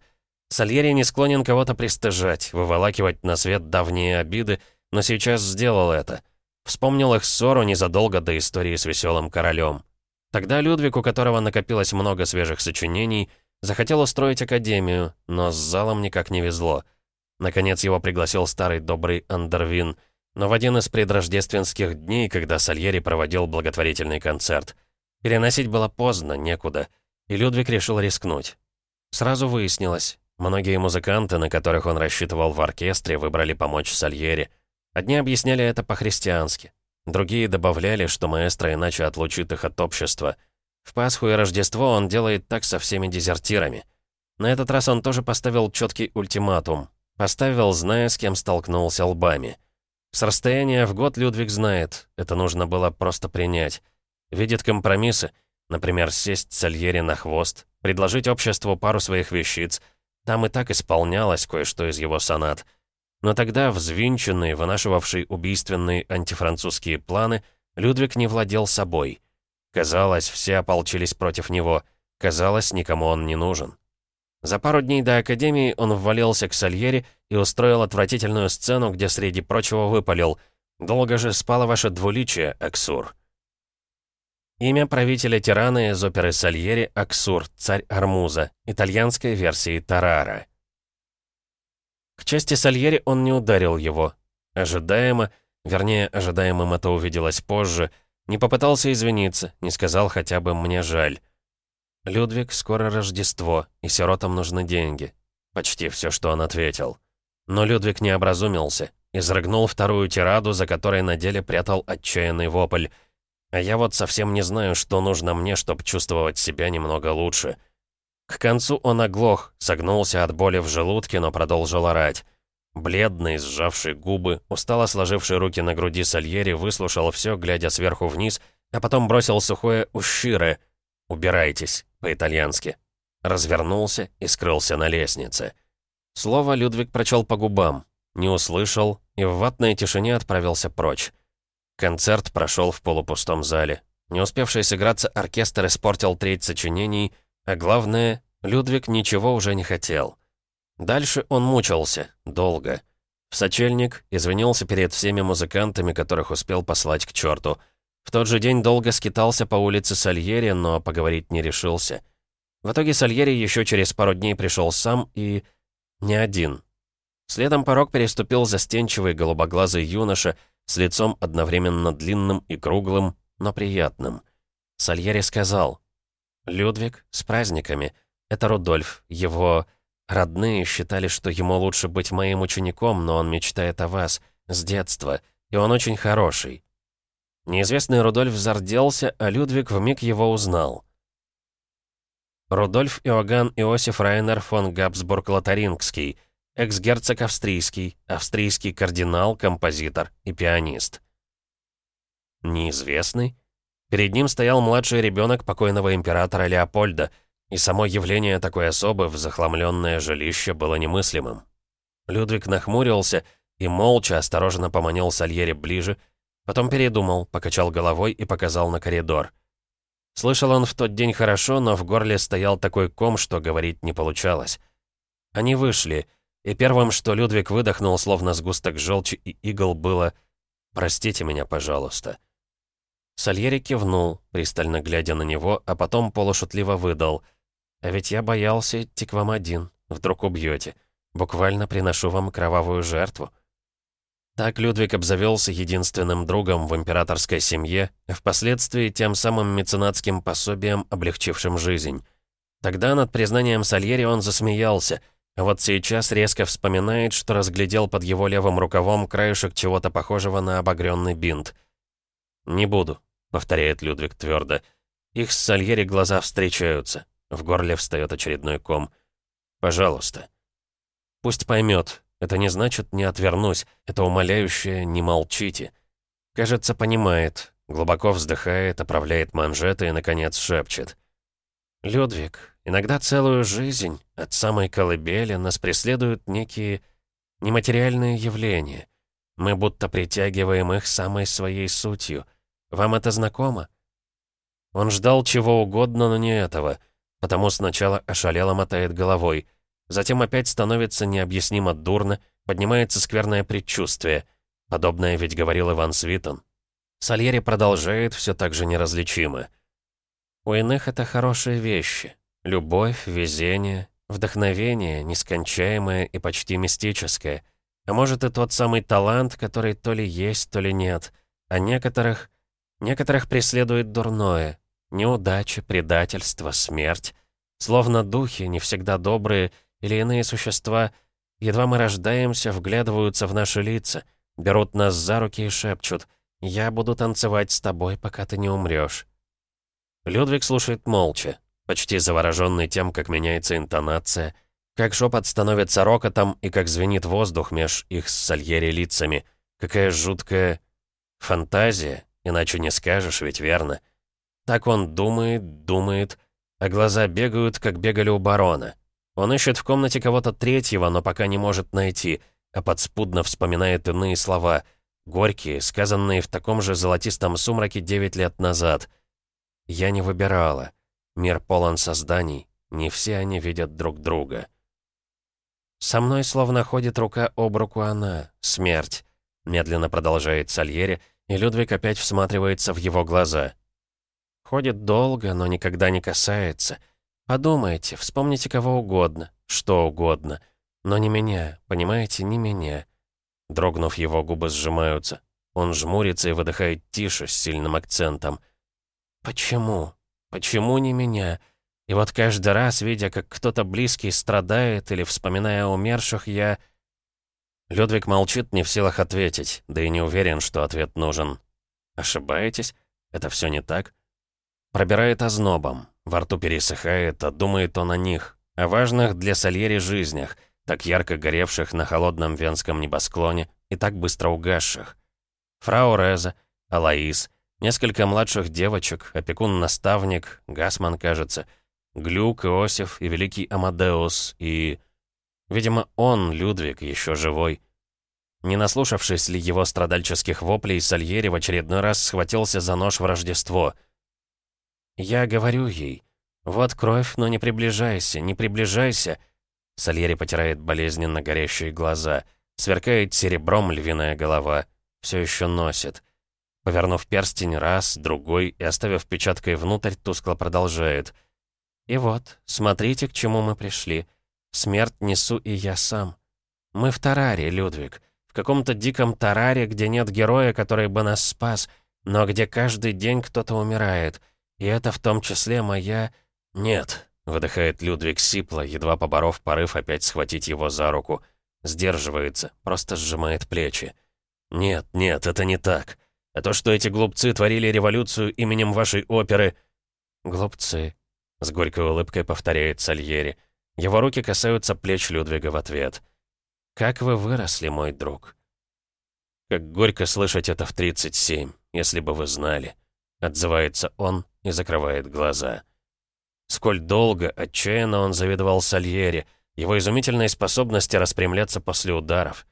Сальери не склонен кого-то пристыжать, выволакивать на свет давние обиды, но сейчас сделал это. Вспомнил их ссору незадолго до истории с веселым королем. Тогда Людвиг, у которого накопилось много свежих сочинений, захотел устроить академию, но с залом никак не везло. Наконец его пригласил старый добрый Андервин, но в один из предрождественских дней, когда Сальери проводил благотворительный концерт. Переносить было поздно, некуда — и Людвиг решил рискнуть. Сразу выяснилось, многие музыканты, на которых он рассчитывал в оркестре, выбрали помочь Сальери. Одни объясняли это по-христиански, другие добавляли, что маэстро иначе отлучит их от общества. В Пасху и Рождество он делает так со всеми дезертирами. На этот раз он тоже поставил четкий ультиматум. Поставил, зная, с кем столкнулся лбами. С расстояния в год Людвиг знает, это нужно было просто принять. Видит компромиссы, Например, сесть Сальери на хвост, предложить обществу пару своих вещиц. Там и так исполнялось кое-что из его сонат. Но тогда, взвинченный, вынашивавший убийственные антифранцузские планы, Людвиг не владел собой. Казалось, все ополчились против него. Казалось, никому он не нужен. За пару дней до Академии он ввалился к Сальери и устроил отвратительную сцену, где среди прочего выпалил «Долго же спало ваше двуличие, Аксур». Имя правителя тирана из оперы Сальери Аксур, царь Армуза, итальянской версии Тарара. К части Сальери он не ударил его. Ожидаемо, вернее, ожидаемым это увиделось позже, не попытался извиниться, не сказал хотя бы «мне жаль». «Людвиг, скоро Рождество, и сиротам нужны деньги». Почти все, что он ответил. Но Людвиг не образумился, изрыгнул вторую тираду, за которой на деле прятал отчаянный вопль. А я вот совсем не знаю, что нужно мне, чтобы чувствовать себя немного лучше. К концу он оглох, согнулся от боли в желудке, но продолжил орать. Бледный, сжавший губы, устало сложивший руки на груди Сальери, выслушал все, глядя сверху вниз, а потом бросил сухое «Ущире!» «Убирайтесь!» по-итальянски. Развернулся и скрылся на лестнице. Слово Людвиг прочел по губам, не услышал и в ватной тишине отправился прочь. Концерт прошел в полупустом зале. Не успевший сыграться оркестр испортил треть сочинений, а главное, Людвиг ничего уже не хотел. Дальше он мучился, долго. В сочельник извинился перед всеми музыкантами, которых успел послать к черту — в тот же день долго скитался по улице Сальери, но поговорить не решился. В итоге Сальери еще через пару дней пришел сам и... не один. Следом порог переступил застенчивый голубоглазый юноша с лицом одновременно длинным и круглым, но приятным. Сальери сказал, «Людвиг, с праздниками. Это Рудольф. Его родные считали, что ему лучше быть моим учеником, но он мечтает о вас, с детства, и он очень хороший. Неизвестный Рудольф зарделся, а Людвиг вмиг его узнал. Рудольф Иоганн Иосиф Райнер фон Габсбург-Лотарингский, экс-герцог австрийский, австрийский кардинал, композитор и пианист. Неизвестный? Перед ним стоял младший ребенок покойного императора Леопольда, и само явление такой особы в захламленное жилище было немыслимым. Людвиг нахмурился и молча осторожно поманил Сальери ближе, Потом передумал, покачал головой и показал на коридор. Слышал он в тот день хорошо, но в горле стоял такой ком, что говорить не получалось. Они вышли, и первым, что Людвиг выдохнул, словно сгусток желчи и игл, было «Простите меня, пожалуйста». Сальери кивнул, пристально глядя на него, а потом полушутливо выдал. «А ведь я боялся идти к вам один. Вдруг убьете. Буквально приношу вам кровавую жертву». Так Людвиг обзавелся единственным другом в императорской семье, а впоследствии тем самым меценатским пособием, облегчившим жизнь. Тогда над признанием Сальери он засмеялся, вот сейчас резко вспоминает, что разглядел под его левым рукавом краешек чего-то похожего на обогренный бинт. «Не буду», — повторяет Людвиг твердо. Их с Сальери глаза встречаются. В горле встает очередной ком. «Пожалуйста». Пусть поймет, это не значит «не отвернусь», это умоляющее «не молчите». Кажется, понимает, глубоко вздыхает, оправляет манжеты и, наконец, шепчет. «Людвиг, иногда целую жизнь, от самой колыбели, нас преследуют некие нематериальные явления. Мы будто притягиваем их самой своей сутью. Вам это знакомо?» Он ждал чего угодно, но не этого, потому сначала ошалело мотает головой — Затем опять становится необъяснимо дурно, поднимается скверное предчувствие. Подобное ведь говорил Иван Свитон. Сальери продолжает все так же неразличимо. У иных это хорошие вещи. Любовь, везение, вдохновение, нескончаемое и почти мистическое. А может и тот самый талант, который то ли есть, то ли нет. А некоторых... Некоторых преследует дурное. Неудача, предательство, смерть. Словно духи, не всегда добрые, или иные существа, едва мы рождаемся, вглядываются в наши лица, берут нас за руки и шепчут «Я буду танцевать с тобой, пока ты не умрешь». Людвиг слушает молча, почти завороженный тем, как меняется интонация, как шепот становится рокотом и как звенит воздух меж их с Сальери лицами. Какая жуткая фантазия, иначе не скажешь, ведь верно. Так он думает, думает, а глаза бегают, как бегали у барона. Он ищет в комнате кого-то третьего, но пока не может найти, а подспудно вспоминает иные слова, горькие, сказанные в таком же золотистом сумраке девять лет назад. «Я не выбирала. Мир полон созданий, не все они видят друг друга». «Со мной словно ходит рука об руку она, смерть», — медленно продолжает Сальери, и Людвиг опять всматривается в его глаза. Ходит долго, но никогда не касается. Подумайте, вспомните кого угодно, что угодно. Но не меня, понимаете, не меня. Дрогнув, его губы сжимаются. Он жмурится и выдыхает тише, с сильным акцентом. «Почему? Почему не меня?» И вот каждый раз, видя, как кто-то близкий страдает или вспоминая о умерших, я... Людвиг молчит, не в силах ответить, да и не уверен, что ответ нужен. Ошибаетесь? Это все не так? Пробирает ознобом, во рту пересыхает, а думает он о них, о важных для Сальери жизнях, так ярко горевших на холодном венском небосклоне и так быстро угасших. Фрау Реза, Алаис, несколько младших девочек, опекун-наставник, Гасман, кажется, Глюк, Иосиф и великий Амадеус, и... Видимо, он, Людвиг, еще живой. Не наслушавшись ли его страдальческих воплей, Сальери в очередной раз схватился за нож в Рождество — я говорю ей, «Вот кровь, но не приближайся, не приближайся!» Сальери потирает болезненно горящие глаза. Сверкает серебром львиная голова. Все еще носит. Повернув перстень раз, другой и оставив печаткой внутрь, тускло продолжает. «И вот, смотрите, к чему мы пришли. Смерть несу и я сам. Мы в Тараре, Людвиг. В каком-то диком Тараре, где нет героя, который бы нас спас, но где каждый день кто-то умирает». И это в том числе моя... Нет, выдыхает Людвиг Сипла, едва поборов порыв опять схватить его за руку. Сдерживается, просто сжимает плечи. Нет, нет, это не так. А то, что эти глупцы творили революцию именем вашей оперы... Глупцы. С горькой улыбкой повторяет Сальери. Его руки касаются плеч Людвига в ответ. «Как вы выросли, мой друг!» Как горько слышать это в 37, если бы вы знали. Отзывается он, и закрывает глаза. Сколь долго, отчаянно он завидовал Сальери, его изумительной способности распрямляться после ударов.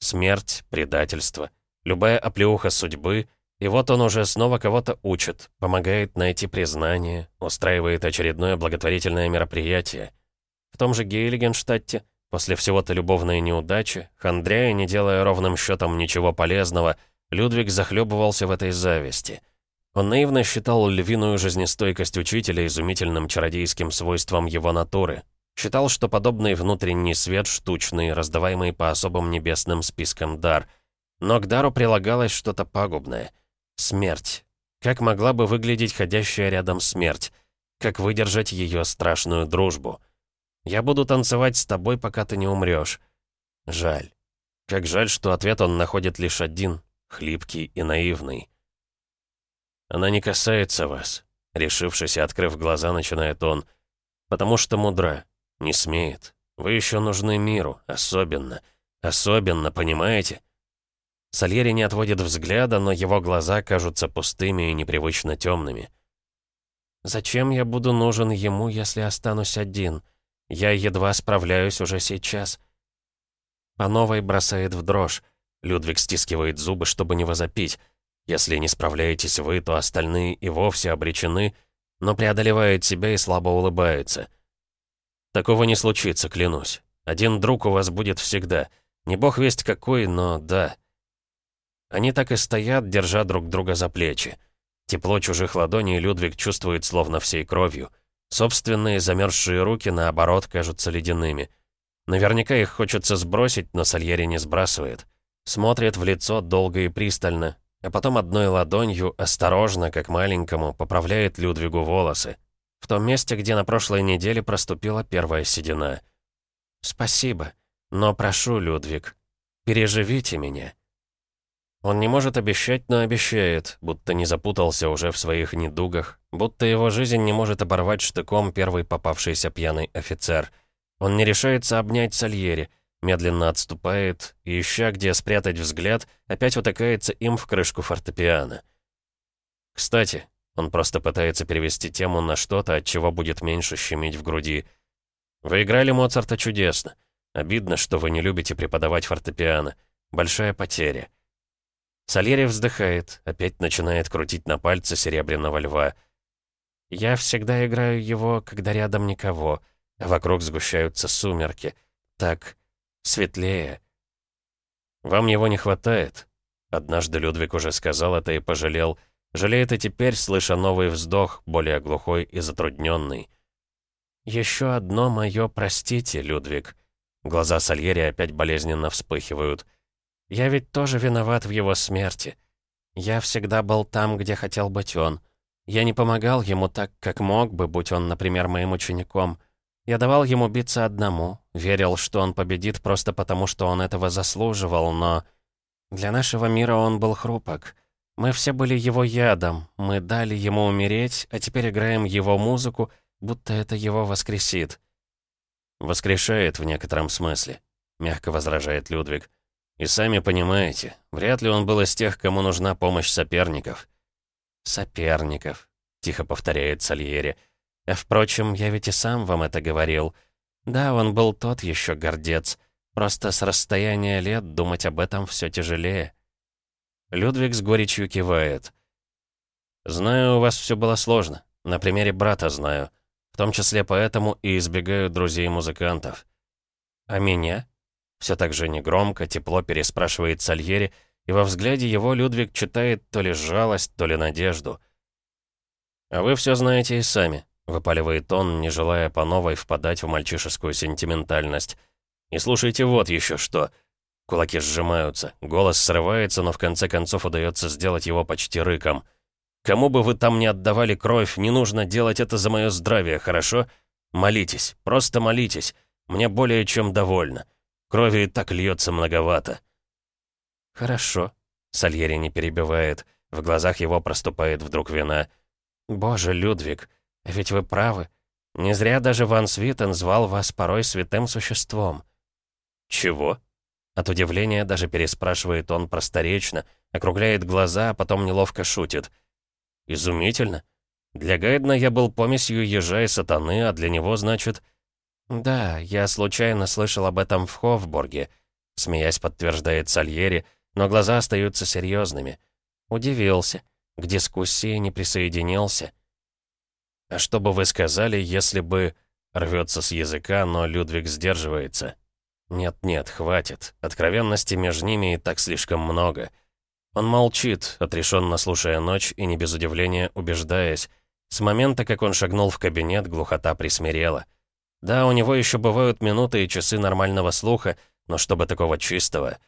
Смерть, предательство, любая оплеуха судьбы, и вот он уже снова кого-то учит, помогает найти признание, устраивает очередное благотворительное мероприятие. В том же Гейлигенштадте, после всего-то любовной неудачи, хандряя, не делая ровным счетом ничего полезного, Людвиг захлебывался в этой зависти — он наивно считал львиную жизнестойкость учителя изумительным чародейским свойством его натуры. Считал, что подобный внутренний свет штучный, раздаваемый по особым небесным спискам дар. Но к дару прилагалось что-то пагубное. Смерть. Как могла бы выглядеть ходящая рядом смерть? Как выдержать ее страшную дружбу? «Я буду танцевать с тобой, пока ты не умрешь». Жаль. Как жаль, что ответ он находит лишь один, хлипкий и наивный. Она не касается вас. Решившись и открыв глаза, начинает он. Потому что мудра. Не смеет. Вы еще нужны миру. Особенно. Особенно, понимаете? Сальери не отводит взгляда, но его глаза кажутся пустыми и непривычно темными. «Зачем я буду нужен ему, если останусь один? Я едва справляюсь уже сейчас». По новой бросает в дрожь. Людвиг стискивает зубы, чтобы не возопить. Если не справляетесь вы, то остальные и вовсе обречены, но преодолевает себя и слабо улыбается. Такого не случится, клянусь. Один друг у вас будет всегда. Не бог весть какой, но да. Они так и стоят, держа друг друга за плечи. Тепло чужих ладоней Людвиг чувствует словно всей кровью. Собственные замерзшие руки, наоборот, кажутся ледяными. Наверняка их хочется сбросить, но Сальери не сбрасывает. Смотрит в лицо долго и пристально, а потом одной ладонью, осторожно, как маленькому, поправляет Людвигу волосы. В том месте, где на прошлой неделе проступила первая седина. «Спасибо, но прошу, Людвиг, переживите меня». Он не может обещать, но обещает, будто не запутался уже в своих недугах, будто его жизнь не может оборвать штыком первый попавшийся пьяный офицер. Он не решается обнять Сальери, медленно отступает и, ища где спрятать взгляд, опять утыкается им в крышку фортепиано. Кстати, Он просто пытается перевести тему на что-то, от чего будет меньше щемить в груди. Вы играли Моцарта чудесно. Обидно, что вы не любите преподавать фортепиано. Большая потеря. Сальери вздыхает, опять начинает крутить на пальце серебряного льва. Я всегда играю его, когда рядом никого, а вокруг сгущаются сумерки. Так, светлее. Вам его не хватает. Однажды Людвиг уже сказал это и пожалел. Жалеет и теперь, слыша новый вздох, более глухой и затрудненный. «Еще одно мое простите, Людвиг». Глаза Сальери опять болезненно вспыхивают. «Я ведь тоже виноват в его смерти. Я всегда был там, где хотел быть он. Я не помогал ему так, как мог бы, будь он, например, моим учеником. Я давал ему биться одному, верил, что он победит просто потому, что он этого заслуживал, но... Для нашего мира он был хрупок. Мы все были его ядом, мы дали ему умереть, а теперь играем его музыку, будто это его воскресит. «Воскрешает в некотором смысле», — мягко возражает Людвиг. «И сами понимаете, вряд ли он был из тех, кому нужна помощь соперников». «Соперников», — тихо повторяет Сальери. «А впрочем, я ведь и сам вам это говорил. Да, он был тот еще гордец. Просто с расстояния лет думать об этом все тяжелее». Людвиг с горечью кивает. «Знаю, у вас все было сложно. На примере брата знаю. В том числе поэтому и избегаю друзей-музыкантов. А меня? Все так же негромко, тепло переспрашивает Сальери, и во взгляде его Людвиг читает то ли жалость, то ли надежду. «А вы все знаете и сами», — выпаливает он, не желая по новой впадать в мальчишескую сентиментальность. «И слушайте вот еще что». Кулаки сжимаются, голос срывается, но в конце концов удается сделать его почти рыком — Кому бы вы там ни отдавали кровь, не нужно делать это за мое здравие, хорошо? Молитесь, просто молитесь. Мне более чем довольно. Крови и так льется многовато». «Хорошо», — Сальери не перебивает. В глазах его проступает вдруг вина. «Боже, Людвиг, ведь вы правы. Не зря даже Ван Свитен звал вас порой святым существом». «Чего?» От удивления даже переспрашивает он просторечно, округляет глаза, а потом неловко шутит — Изумительно. Для Гайдна я был помесью ежа и сатаны, а для него, значит... Да, я случайно слышал об этом в Хофбурге, смеясь подтверждает Сальери, но глаза остаются серьезными. Удивился. К дискуссии не присоединился. А что бы вы сказали, если бы... Рвется с языка, но Людвиг сдерживается. Нет-нет, хватит. Откровенности между ними и так слишком много. Он молчит, отрешенно слушая ночь и не без удивления убеждаясь. С момента, как он шагнул в кабинет, глухота присмирела. Да, у него еще бывают минуты и часы нормального слуха, но чтобы такого чистого...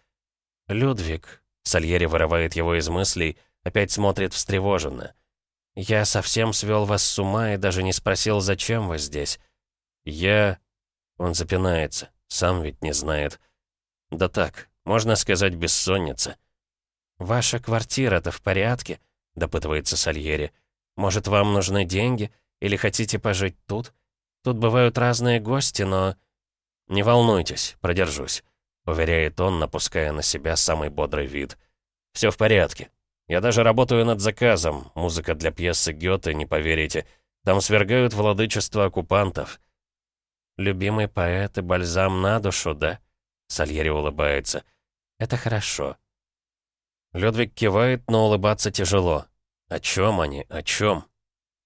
«Людвиг», — Сальери вырывает его из мыслей, опять смотрит встревоженно. «Я совсем свел вас с ума и даже не спросил, зачем вы здесь. Я...» Он запинается, сам ведь не знает. «Да так, можно сказать, бессонница». «Ваша квартира-то в порядке?» — допытывается Сальери. «Может, вам нужны деньги? Или хотите пожить тут? Тут бывают разные гости, но...» «Не волнуйтесь, продержусь», — уверяет он, напуская на себя самый бодрый вид. «Все в порядке. Я даже работаю над заказом. Музыка для пьесы Гёте, не поверите. Там свергают владычество оккупантов». «Любимый поэт и бальзам на душу, да?» Сальери улыбается. «Это хорошо. Людвиг кивает, но улыбаться тяжело. О чем они? О чем?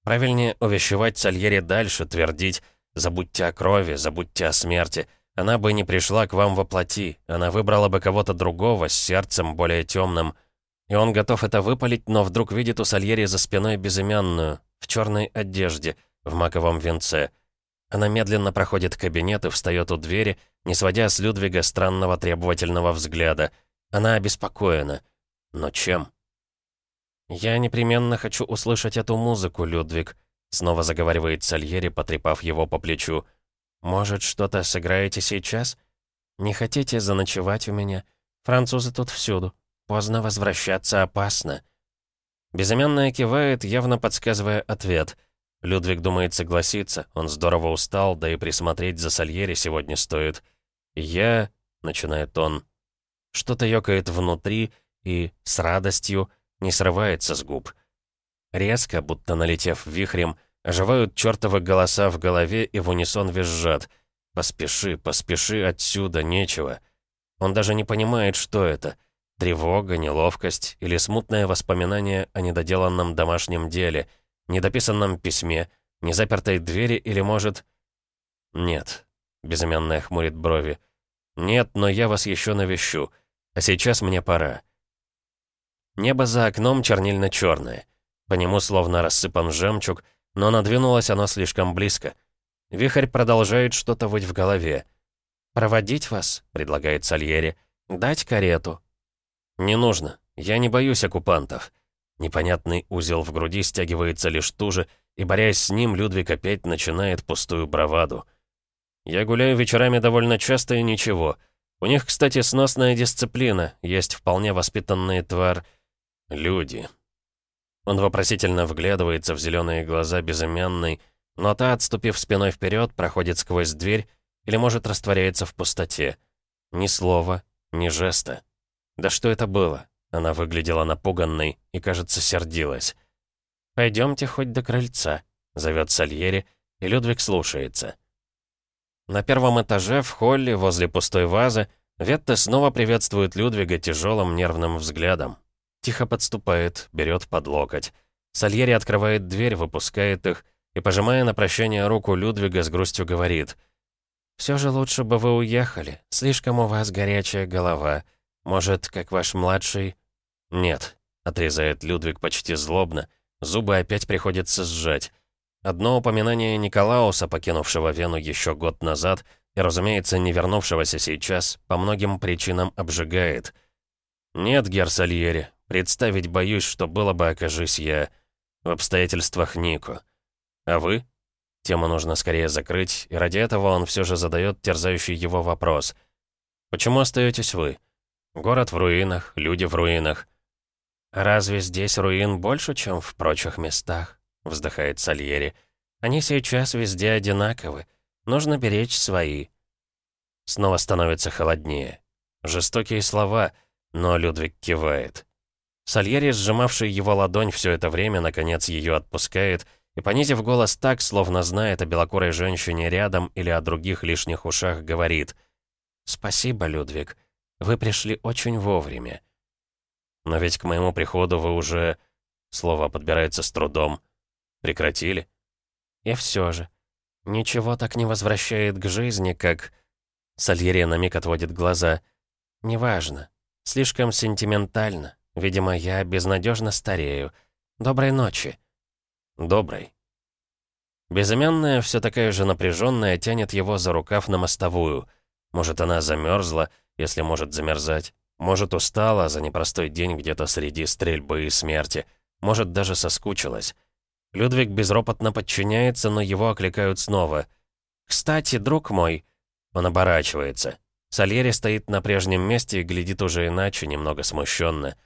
Правильнее увещевать Сальери дальше, твердить «забудьте о крови, забудьте о смерти». Она бы не пришла к вам во плоти, она выбрала бы кого-то другого, с сердцем более темным. И он готов это выпалить, но вдруг видит у Сальери за спиной безымянную, в черной одежде, в маковом венце. Она медленно проходит кабинет и встает у двери, не сводя с Людвига странного требовательного взгляда. Она обеспокоена. Но чем? «Я непременно хочу услышать эту музыку, Людвиг», снова заговаривает Сальери, потрепав его по плечу. «Может, что-то сыграете сейчас? Не хотите заночевать у меня? Французы тут всюду. Поздно возвращаться опасно». Безымянная кивает, явно подсказывая ответ. Людвиг думает согласиться, он здорово устал, да и присмотреть за Сальери сегодня стоит. «Я...» — начинает он. Что-то ёкает внутри, и с радостью не срывается с губ. Резко, будто налетев вихрем, оживают чертовы голоса в голове и в унисон визжат. «Поспеши, поспеши отсюда, нечего». Он даже не понимает, что это. Тревога, неловкость или смутное воспоминание о недоделанном домашнем деле, недописанном письме, незапертой двери или, может... Нет. Безымянная хмурит брови. Нет, но я вас еще навещу. А сейчас мне пора. Небо за окном чернильно-черное. По нему словно рассыпан жемчуг, но надвинулось оно слишком близко. Вихрь продолжает что-то выть в голове. «Проводить вас?» — предлагает Сальери. «Дать карету?» «Не нужно. Я не боюсь оккупантов». Непонятный узел в груди стягивается лишь туже, и, борясь с ним, Людвиг опять начинает пустую браваду. «Я гуляю вечерами довольно часто и ничего. У них, кстати, сносная дисциплина, есть вполне воспитанные твар... люди». Он вопросительно вглядывается в зеленые глаза безымянной, но та, отступив спиной вперед, проходит сквозь дверь или, может, растворяется в пустоте. Ни слова, ни жеста. Да что это было? Она выглядела напуганной и, кажется, сердилась. «Пойдемте хоть до крыльца», — зовет Сальери, и Людвиг слушается. На первом этаже, в холле, возле пустой вазы, Ветта снова приветствует Людвига тяжелым нервным взглядом. Тихо подступает, берет под локоть. Сальери открывает дверь, выпускает их, и, пожимая на прощание руку Людвига, с грустью говорит — все же лучше бы вы уехали. Слишком у вас горячая голова. Может, как ваш младший...» «Нет», — отрезает Людвиг почти злобно. Зубы опять приходится сжать. Одно упоминание Николауса, покинувшего Вену еще год назад, и, разумеется, не вернувшегося сейчас, по многим причинам обжигает. «Нет, Герсальери, представить боюсь, что было бы, окажись я в обстоятельствах Нико. А вы?» Тему нужно скорее закрыть, и ради этого он все же задает терзающий его вопрос. «Почему остаетесь вы? Город в руинах, люди в руинах». «Разве здесь руин больше, чем в прочих местах?» — вздыхает Сальери. «Они сейчас везде одинаковы. Нужно беречь свои». Снова становится холоднее. Жестокие слова, но Людвиг кивает. Сальери, сжимавший его ладонь все это время, наконец ее отпускает — и, понизив голос так, словно знает о белокурой женщине рядом или о других лишних ушах, говорит «Спасибо, Людвиг. Вы пришли очень вовремя». «Но ведь к моему приходу вы уже...» Слово подбирается с трудом. «Прекратили?» «И все же. Ничего так не возвращает к жизни, как...» Сальери на миг отводит глаза. «Неважно. Слишком сентиментально. Видимо, я безнадежно старею. Доброй ночи». Добрый. Безымянная, все такая же напряженная, тянет его за рукав на мостовую. Может, она замерзла, если может замерзать. Может, устала за непростой день где-то среди стрельбы и смерти. Может, даже соскучилась. Людвиг безропотно подчиняется, но его окликают снова. «Кстати, друг мой...» Он оборачивается. Сальери стоит на прежнем месте и глядит уже иначе, немного смущенно.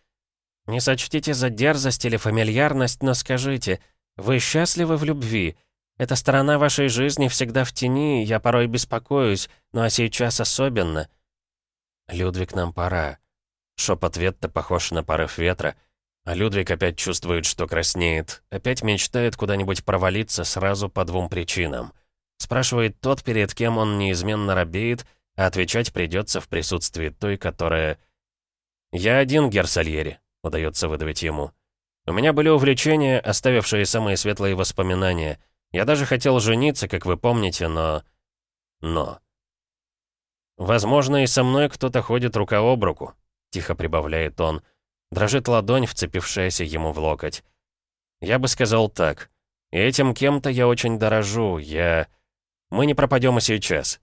«Не сочтите за дерзость или фамильярность, но скажите, вы счастливы в любви? Эта сторона вашей жизни всегда в тени, я порой беспокоюсь, ну а сейчас особенно. Людвиг, нам пора. Шепот Ветта похож на порыв ветра, а Людвиг опять чувствует, что краснеет, опять мечтает куда-нибудь провалиться сразу по двум причинам. Спрашивает тот, перед кем он неизменно робеет, а отвечать придется в присутствии той, которая... «Я один, Герсальери», — удается выдавить ему. У меня были увлечения, оставившие самые светлые воспоминания. Я даже хотел жениться, как вы помните, но... Но... «Возможно, и со мной кто-то ходит рука об руку», — тихо прибавляет он. Дрожит ладонь, вцепившаяся ему в локоть. «Я бы сказал так. И этим кем-то я очень дорожу. Я... Мы не пропадем и сейчас».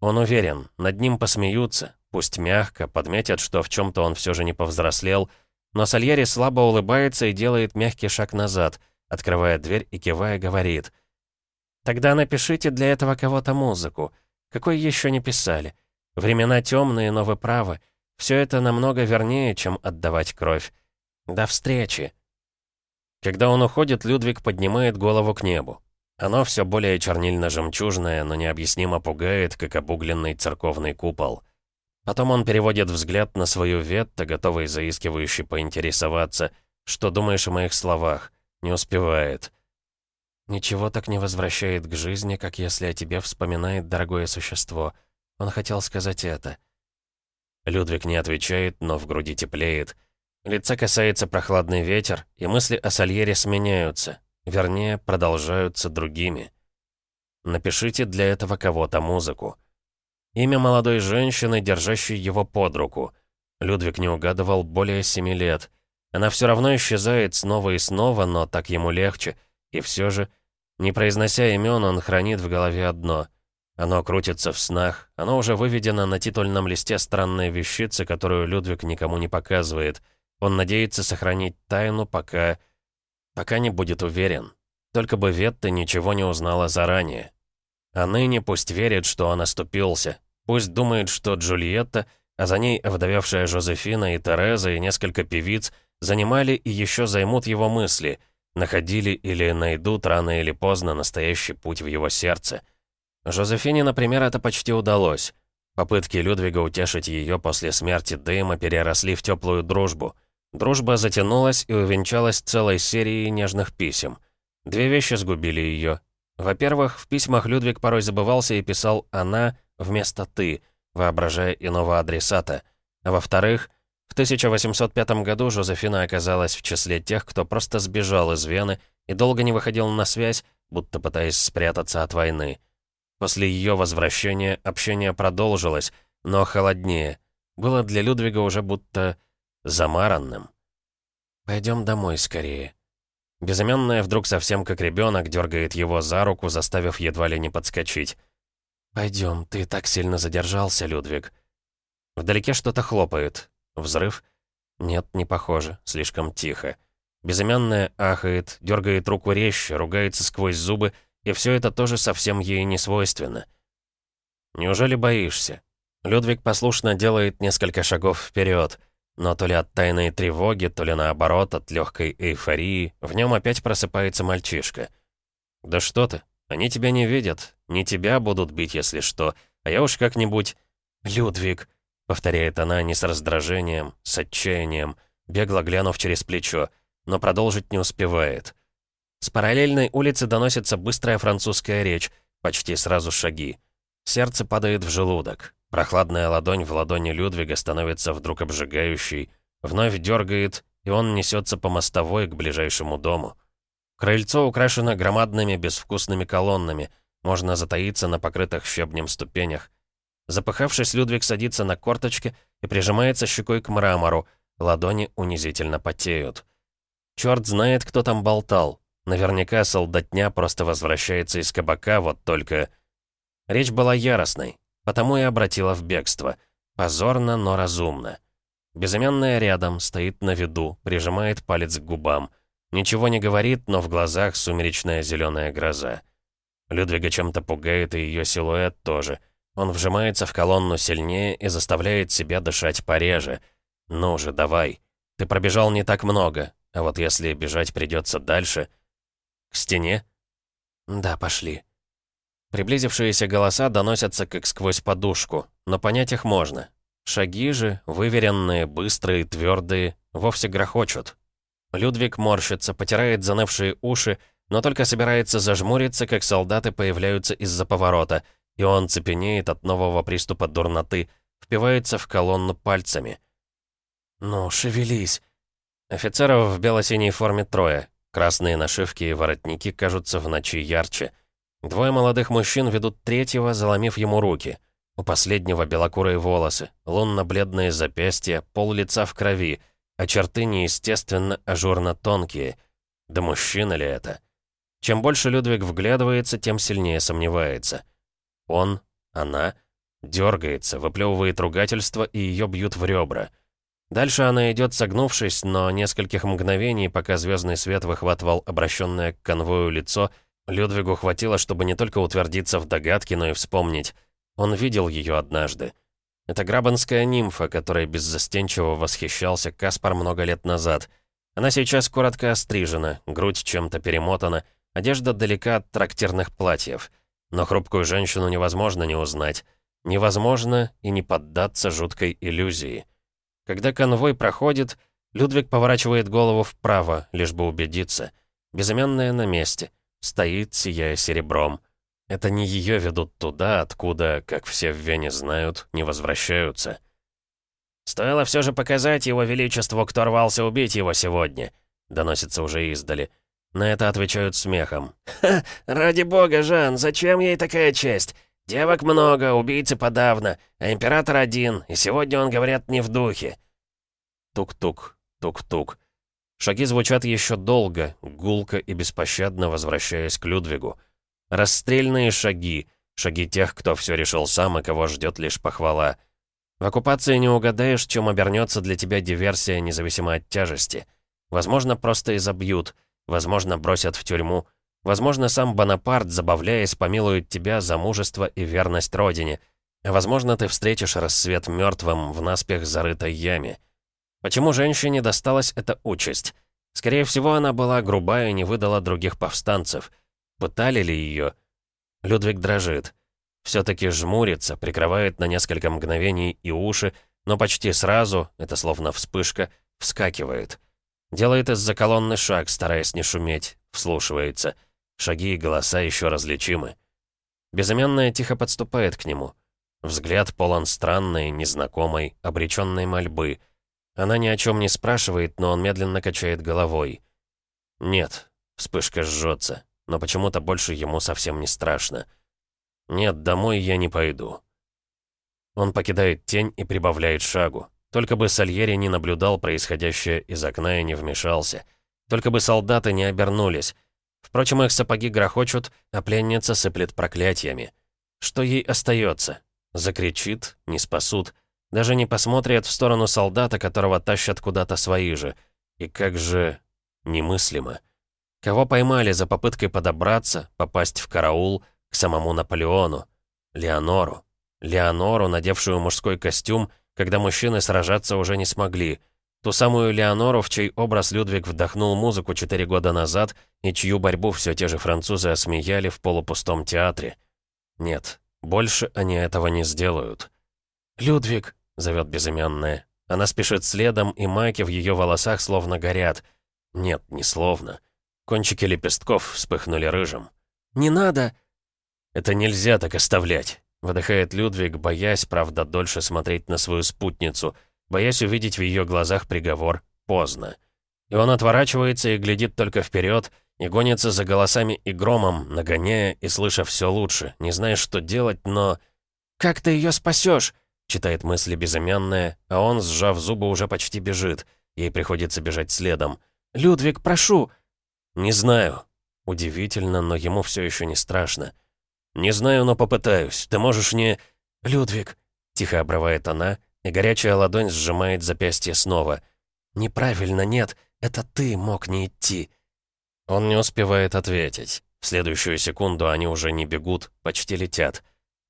Он уверен, над ним посмеются, пусть мягко, подметят, что в чем-то он все же не повзрослел — но Сальери слабо улыбается и делает мягкий шаг назад, открывая дверь и кивая говорит. «Тогда напишите для этого кого-то музыку. Какой еще не писали? Времена темные, но вы правы. Все это намного вернее, чем отдавать кровь. До встречи!» Когда он уходит, Людвиг поднимает голову к небу. Оно все более чернильно-жемчужное, но необъяснимо пугает, как обугленный церковный купол. Потом он переводит взгляд на свою ветта, готовый заискивающе поинтересоваться. Что думаешь о моих словах? Не успевает. Ничего так не возвращает к жизни, как если о тебе вспоминает дорогое существо. Он хотел сказать это. Людвиг не отвечает, но в груди теплеет. Лица касается прохладный ветер, и мысли о Сальере сменяются. Вернее, продолжаются другими. Напишите для этого кого-то музыку. Имя молодой женщины, держащей его под руку. Людвиг не угадывал более семи лет. Она все равно исчезает снова и снова, но так ему легче. И все же, не произнося имен, он хранит в голове одно. Оно крутится в снах, оно уже выведено на титульном листе странной вещицы, которую Людвиг никому не показывает. Он надеется сохранить тайну, пока... пока не будет уверен. Только бы Ветта ничего не узнала заранее. А ныне пусть верит, что он оступился. Пусть думает, что Джульетта, а за ней овдовевшая Жозефина и Тереза и несколько певиц занимали и еще займут его мысли, находили или найдут рано или поздно настоящий путь в его сердце. Жозефине, например, это почти удалось. Попытки Людвига утешить ее после смерти Дэйма переросли в теплую дружбу. Дружба затянулась и увенчалась целой серией нежных писем — Две вещи сгубили ее. Во-первых, в письмах Людвиг порой забывался и писал «она» вместо «ты», воображая иного адресата. Во-вторых, в 1805 году Жозефина оказалась в числе тех, кто просто сбежал из Вены и долго не выходил на связь, будто пытаясь спрятаться от войны. После ее возвращения общение продолжилось, но холоднее. Было для Людвига уже будто замаранным. «Пойдем домой скорее», Безымянная вдруг совсем как ребенок дергает его за руку, заставив едва ли не подскочить. «Пойдем, ты так сильно задержался, Людвиг». Вдалеке что-то хлопает. Взрыв? Нет, не похоже, слишком тихо. Безымянная ахает, дергает руку резче, ругается сквозь зубы, и все это тоже совсем ей не свойственно. «Неужели боишься?» Людвиг послушно делает несколько шагов вперед. Но то ли от тайной тревоги, то ли наоборот, от легкой эйфории, в нем опять просыпается мальчишка. «Да что ты, они тебя не видят, не тебя будут бить, если что, а я уж как-нибудь...» «Людвиг», — повторяет она не с раздражением, с отчаянием, бегло глянув через плечо, но продолжить не успевает. С параллельной улицы доносится быстрая французская речь, почти сразу шаги. Сердце падает в желудок. Прохладная ладонь в ладони Людвига становится вдруг обжигающей, вновь дергает, и он несется по мостовой к ближайшему дому. Крыльцо украшено громадными безвкусными колоннами, можно затаиться на покрытых щебнем ступенях. Запыхавшись, Людвиг садится на корточки и прижимается щекой к мрамору, ладони унизительно потеют. Черт знает, кто там болтал. Наверняка солдатня просто возвращается из кабака, вот только... Речь была яростной, Потому и обратила в бегство. Позорно, но разумно. Безымянная рядом, стоит на виду, прижимает палец к губам. Ничего не говорит, но в глазах сумеречная зеленая гроза. Людвига чем-то пугает и ее силуэт тоже. Он вжимается в колонну сильнее и заставляет себя дышать пореже. «Ну же, давай. Ты пробежал не так много, а вот если бежать придется дальше...» «К стене?» «Да, пошли». Приблизившиеся голоса доносятся как сквозь подушку, но понять их можно. Шаги же, выверенные, быстрые, твердые, вовсе грохочут. Людвиг морщится, потирает занывшие уши, но только собирается зажмуриться, как солдаты появляются из-за поворота, и он цепенеет от нового приступа дурноты, впивается в колонну пальцами. «Ну, шевелись!» Офицеров в бело-синей форме трое. Красные нашивки и воротники кажутся в ночи ярче. Двое молодых мужчин ведут третьего, заломив ему руки. У последнего белокурые волосы, лунно-бледные запястья, пол лица в крови, а черты неестественно ажурно тонкие. Да мужчина ли это? Чем больше Людвиг вглядывается, тем сильнее сомневается. Он, она, дергается, выплевывает ругательство, и ее бьют в ребра. Дальше она идет согнувшись, но нескольких мгновений, пока звездный свет выхватывал обращенное к конвою лицо, Людвигу хватило, чтобы не только утвердиться в догадке, но и вспомнить. Он видел ее однажды. Это грабанская нимфа, которой беззастенчиво восхищался Каспар много лет назад. Она сейчас коротко острижена, грудь чем-то перемотана, одежда далека от трактирных платьев. Но хрупкую женщину невозможно не узнать. Невозможно и не поддаться жуткой иллюзии. Когда конвой проходит, Людвиг поворачивает голову вправо, лишь бы убедиться. Безымянная на месте. Стоит, сияя серебром. Это не ее ведут туда, откуда, как все в Вене знают, не возвращаются. «Стоило все же показать его величеству, кто рвался убить его сегодня», — доносится уже издали. На это отвечают смехом. «Ха, ради бога, Жан, зачем ей такая честь? Девок много, убийцы подавно, а император один, и сегодня он, говорят, не в духе». Тук-тук, тук-тук. Шаги звучат еще долго, гулко и беспощадно возвращаясь к Людвигу. Расстрельные шаги, шаги тех, кто все решил сам и кого ждет лишь похвала. В оккупации не угадаешь, чем обернется для тебя диверсия, независимо от тяжести. Возможно, просто изобьют, возможно, бросят в тюрьму, возможно, сам Бонапарт, забавляясь, помилует тебя за мужество и верность родине, возможно, ты встретишь рассвет мертвым в наспех зарытой яме. Почему женщине досталась эта участь? Скорее всего, она была грубая и не выдала других повстанцев. Пытали ли ее? Людвиг дрожит. Все-таки жмурится, прикрывает на несколько мгновений и уши, но почти сразу, это словно вспышка, вскакивает. Делает из-за колонны шаг, стараясь не шуметь, вслушивается. Шаги и голоса еще различимы. Безымянная тихо подступает к нему. Взгляд полон странной, незнакомой, обреченной мольбы — она ни о чем не спрашивает, но он медленно качает головой. Нет, вспышка жжется, но почему-то больше ему совсем не страшно. Нет, домой я не пойду. Он покидает тень и прибавляет шагу. Только бы Сальери не наблюдал происходящее из окна и не вмешался. Только бы солдаты не обернулись. Впрочем, их сапоги грохочут, а пленница сыплет проклятиями. Что ей остается? Закричит, не спасут. Даже не посмотрят в сторону солдата, которого тащат куда-то свои же. И как же... немыслимо. Кого поймали за попыткой подобраться, попасть в караул к самому Наполеону? Леонору. Леонору, надевшую мужской костюм, когда мужчины сражаться уже не смогли. Ту самую Леонору, в чей образ Людвиг вдохнул музыку четыре года назад и чью борьбу все те же французы осмеяли в полупустом театре. Нет, больше они этого не сделают. «Людвиг!» — зовет безымянная. Она спешит следом, и маки в ее волосах словно горят. Нет, не словно. Кончики лепестков вспыхнули рыжим. «Не надо!» «Это нельзя так оставлять», — выдыхает Людвиг, боясь, правда, дольше смотреть на свою спутницу, боясь увидеть в ее глазах приговор «поздно». И он отворачивается и глядит только вперед, и гонится за голосами и громом, нагоняя и слыша все лучше, не зная, что делать, но... «Как ты ее спасешь? Читает мысли безымянная, а он, сжав зубы, уже почти бежит. Ей приходится бежать следом. «Людвиг, прошу!» «Не знаю». Удивительно, но ему все еще не страшно. «Не знаю, но попытаюсь. Ты можешь не...» «Людвиг!» Тихо обрывает она, и горячая ладонь сжимает запястье снова. «Неправильно, нет. Это ты мог не идти». Он не успевает ответить. В следующую секунду они уже не бегут, почти летят.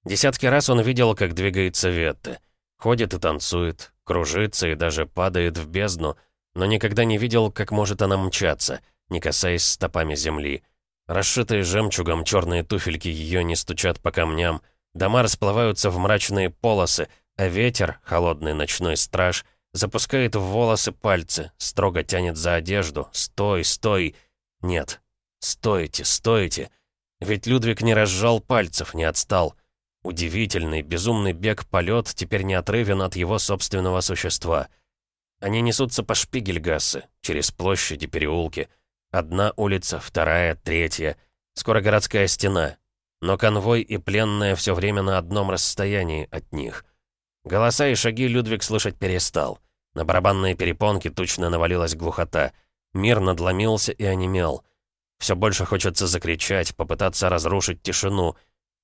Десятки раз он видел, как двигается Ветта. Ходит и танцует, кружится и даже падает в бездну, но никогда не видел, как может она мчаться, не касаясь стопами земли. Расшитые жемчугом черные туфельки ее не стучат по камням, дома расплываются в мрачные полосы, а ветер, холодный ночной страж, запускает в волосы пальцы, строго тянет за одежду. «Стой, стой!» «Нет, стойте, стойте!» Ведь Людвиг не разжал пальцев, не отстал. Удивительный, безумный бег-полет теперь неотрывен от его собственного существа. Они несутся по Шпигельгассе, через площади, переулки. Одна улица, вторая, третья. Скоро городская стена. Но конвой и пленная все время на одном расстоянии от них. Голоса и шаги Людвиг слышать перестал. На барабанные перепонки тучно навалилась глухота. Мир надломился и онемел. Все больше хочется закричать, попытаться разрушить тишину.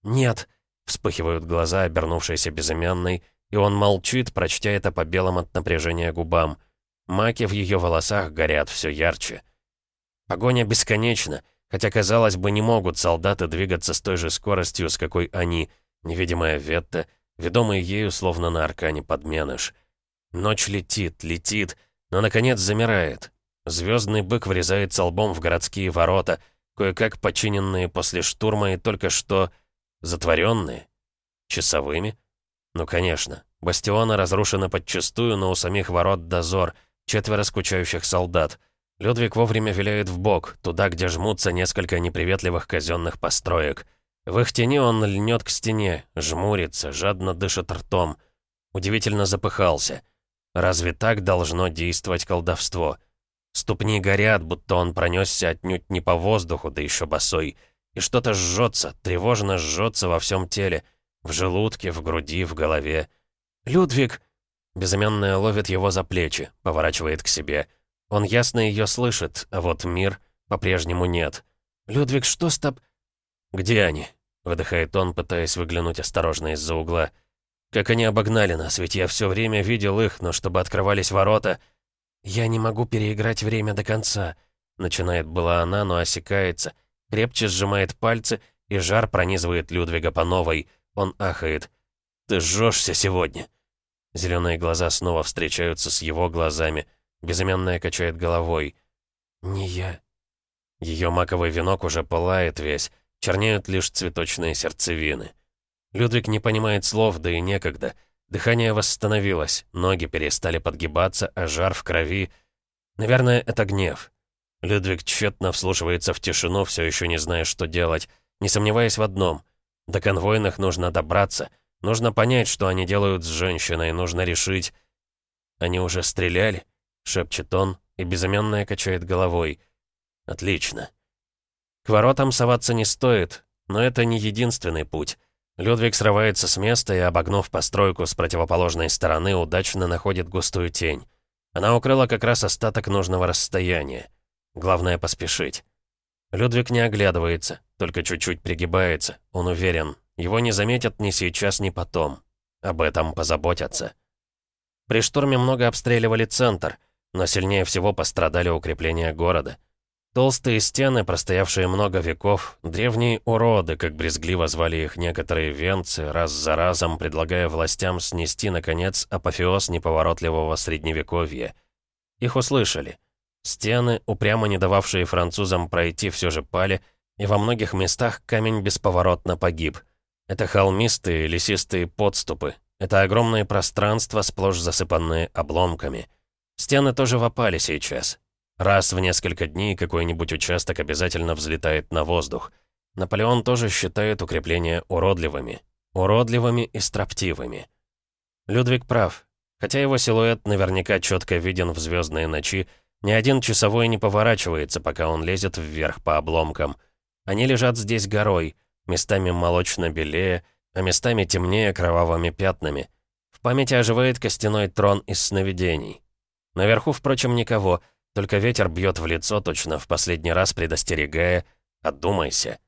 «Нет!» Вспыхивают глаза, обернувшиеся безымянной, и он молчит, прочтя это по белым от напряжения губам. Маки в ее волосах горят все ярче. Погоня бесконечна, хотя, казалось бы, не могут солдаты двигаться с той же скоростью, с какой они, невидимая Ветта, ведомый ею словно на аркане подменыш. Ночь летит, летит, но, наконец, замирает. Звездный бык врезается лбом в городские ворота, кое-как починенные после штурма и только что Затворенные? Часовыми? Ну, конечно. Бастионы разрушены подчистую, но у самих ворот дозор. четверо скучающих солдат. Людвиг вовремя виляет в бок, туда, где жмутся несколько неприветливых казенных построек. В их тени он льнет к стене, жмурится, жадно дышит ртом. Удивительно запыхался. Разве так должно действовать колдовство? Ступни горят, будто он пронесся отнюдь не по воздуху, да еще босой. И что-то жжется, тревожно жжется во всем теле. В желудке, в груди, в голове. «Людвиг!» Безымянная ловит его за плечи, поворачивает к себе. Он ясно ее слышит, а вот мир по-прежнему нет. «Людвиг, что с тоб...» «Где они?» — выдыхает он, пытаясь выглянуть осторожно из-за угла. «Как они обогнали нас, ведь я все время видел их, но чтобы открывались ворота...» «Я не могу переиграть время до конца», — начинает была она, но осекается, крепче сжимает пальцы, и жар пронизывает Людвига по новой. Он ахает. «Ты жжешься сегодня!» Зеленые глаза снова встречаются с его глазами — Безымянная качает головой. «Не я». Ее маковый венок уже пылает весь, чернеют лишь цветочные сердцевины. Людвиг не понимает слов, да и некогда. Дыхание восстановилось, ноги перестали подгибаться, а жар в крови... Наверное, это гнев. Людвиг тщетно вслушивается в тишину, все еще не зная, что делать, не сомневаясь в одном. До конвойных нужно добраться, нужно понять, что они делают с женщиной, нужно решить... Они уже стреляли? шепчет он, и безымянная качает головой. Отлично. К воротам соваться не стоит, но это не единственный путь. Людвиг срывается с места и, обогнув постройку с противоположной стороны, удачно находит густую тень. Она укрыла как раз остаток нужного расстояния. Главное поспешить. Людвиг не оглядывается, только чуть-чуть пригибается. Он уверен, его не заметят ни сейчас, ни потом. Об этом позаботятся. При штурме много обстреливали центр — но сильнее всего пострадали укрепления города. Толстые стены, простоявшие много веков, древние уроды, как брезгливо звали их некоторые венцы, раз за разом предлагая властям снести, наконец, апофеоз неповоротливого средневековья. Их услышали. Стены, упрямо не дававшие французам пройти, все же пали, и во многих местах камень бесповоротно погиб. Это холмистые, лесистые подступы. Это огромные пространства, сплошь засыпанные обломками. Стены тоже вопали сейчас. Раз в несколько дней какой-нибудь участок обязательно взлетает на воздух. Наполеон тоже считает укрепления уродливыми. Уродливыми и строптивыми. Людвиг прав. Хотя его силуэт наверняка четко виден в звездные ночи, ни один часовой не поворачивается, пока он лезет вверх по обломкам. Они лежат здесь горой, местами молочно-белее, а местами темнее кровавыми пятнами. В памяти оживает костяной трон из сновидений. Наверху, впрочем, никого, только ветер бьет в лицо, точно в последний раз предостерегая «Отдумайся».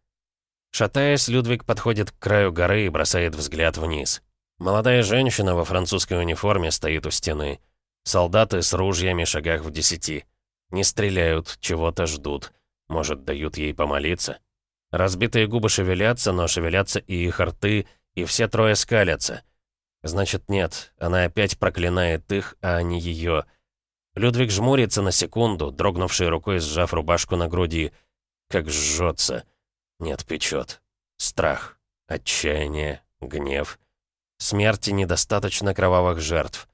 Шатаясь, Людвиг подходит к краю горы и бросает взгляд вниз. Молодая женщина во французской униформе стоит у стены. Солдаты с ружьями шагах в десяти. Не стреляют, чего-то ждут. Может, дают ей помолиться? Разбитые губы шевелятся, но шевелятся и их рты, и все трое скалятся. Значит, нет, она опять проклинает их, а не ее. Людвиг жмурится на секунду, дрогнувшей рукой сжав рубашку на груди. Как жжется. Нет, печет. Страх, отчаяние, гнев. Смерти недостаточно кровавых жертв.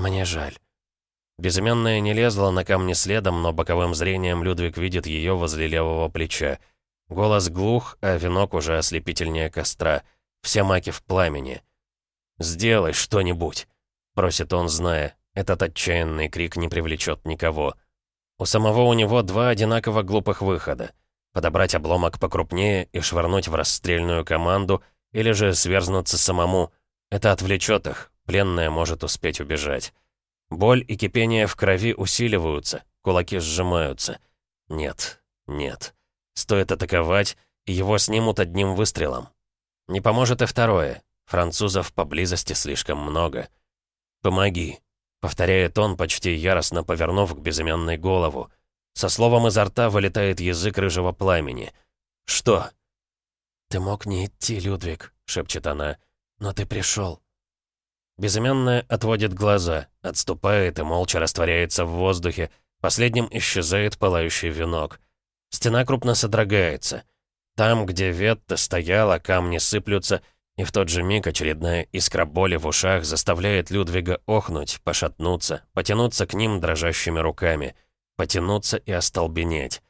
Мне жаль. Безымянная не лезла на камни следом, но боковым зрением Людвиг видит ее возле левого плеча. Голос глух, а венок уже ослепительнее костра. Все маки в пламени. «Сделай что-нибудь», — просит он, зная, этот отчаянный крик не привлечет никого. У самого у него два одинаково глупых выхода. Подобрать обломок покрупнее и швырнуть в расстрельную команду, или же сверзнуться самому. Это отвлечет их, пленная может успеть убежать. Боль и кипение в крови усиливаются, кулаки сжимаются. Нет, нет. Стоит атаковать, и его снимут одним выстрелом. Не поможет и второе. Французов поблизости слишком много. «Помоги», Повторяет он, почти яростно повернув к безымянной голову. Со словом изо рта вылетает язык рыжего пламени. «Что?» «Ты мог не идти, Людвиг», — шепчет она. «Но ты пришел». Безымянная отводит глаза, отступает и молча растворяется в воздухе. Последним исчезает пылающий венок. Стена крупно содрогается. Там, где Ветта стояла, камни сыплются, И в тот же миг очередная искра боли в ушах заставляет Людвига охнуть, пошатнуться, потянуться к ним дрожащими руками, потянуться и остолбенеть.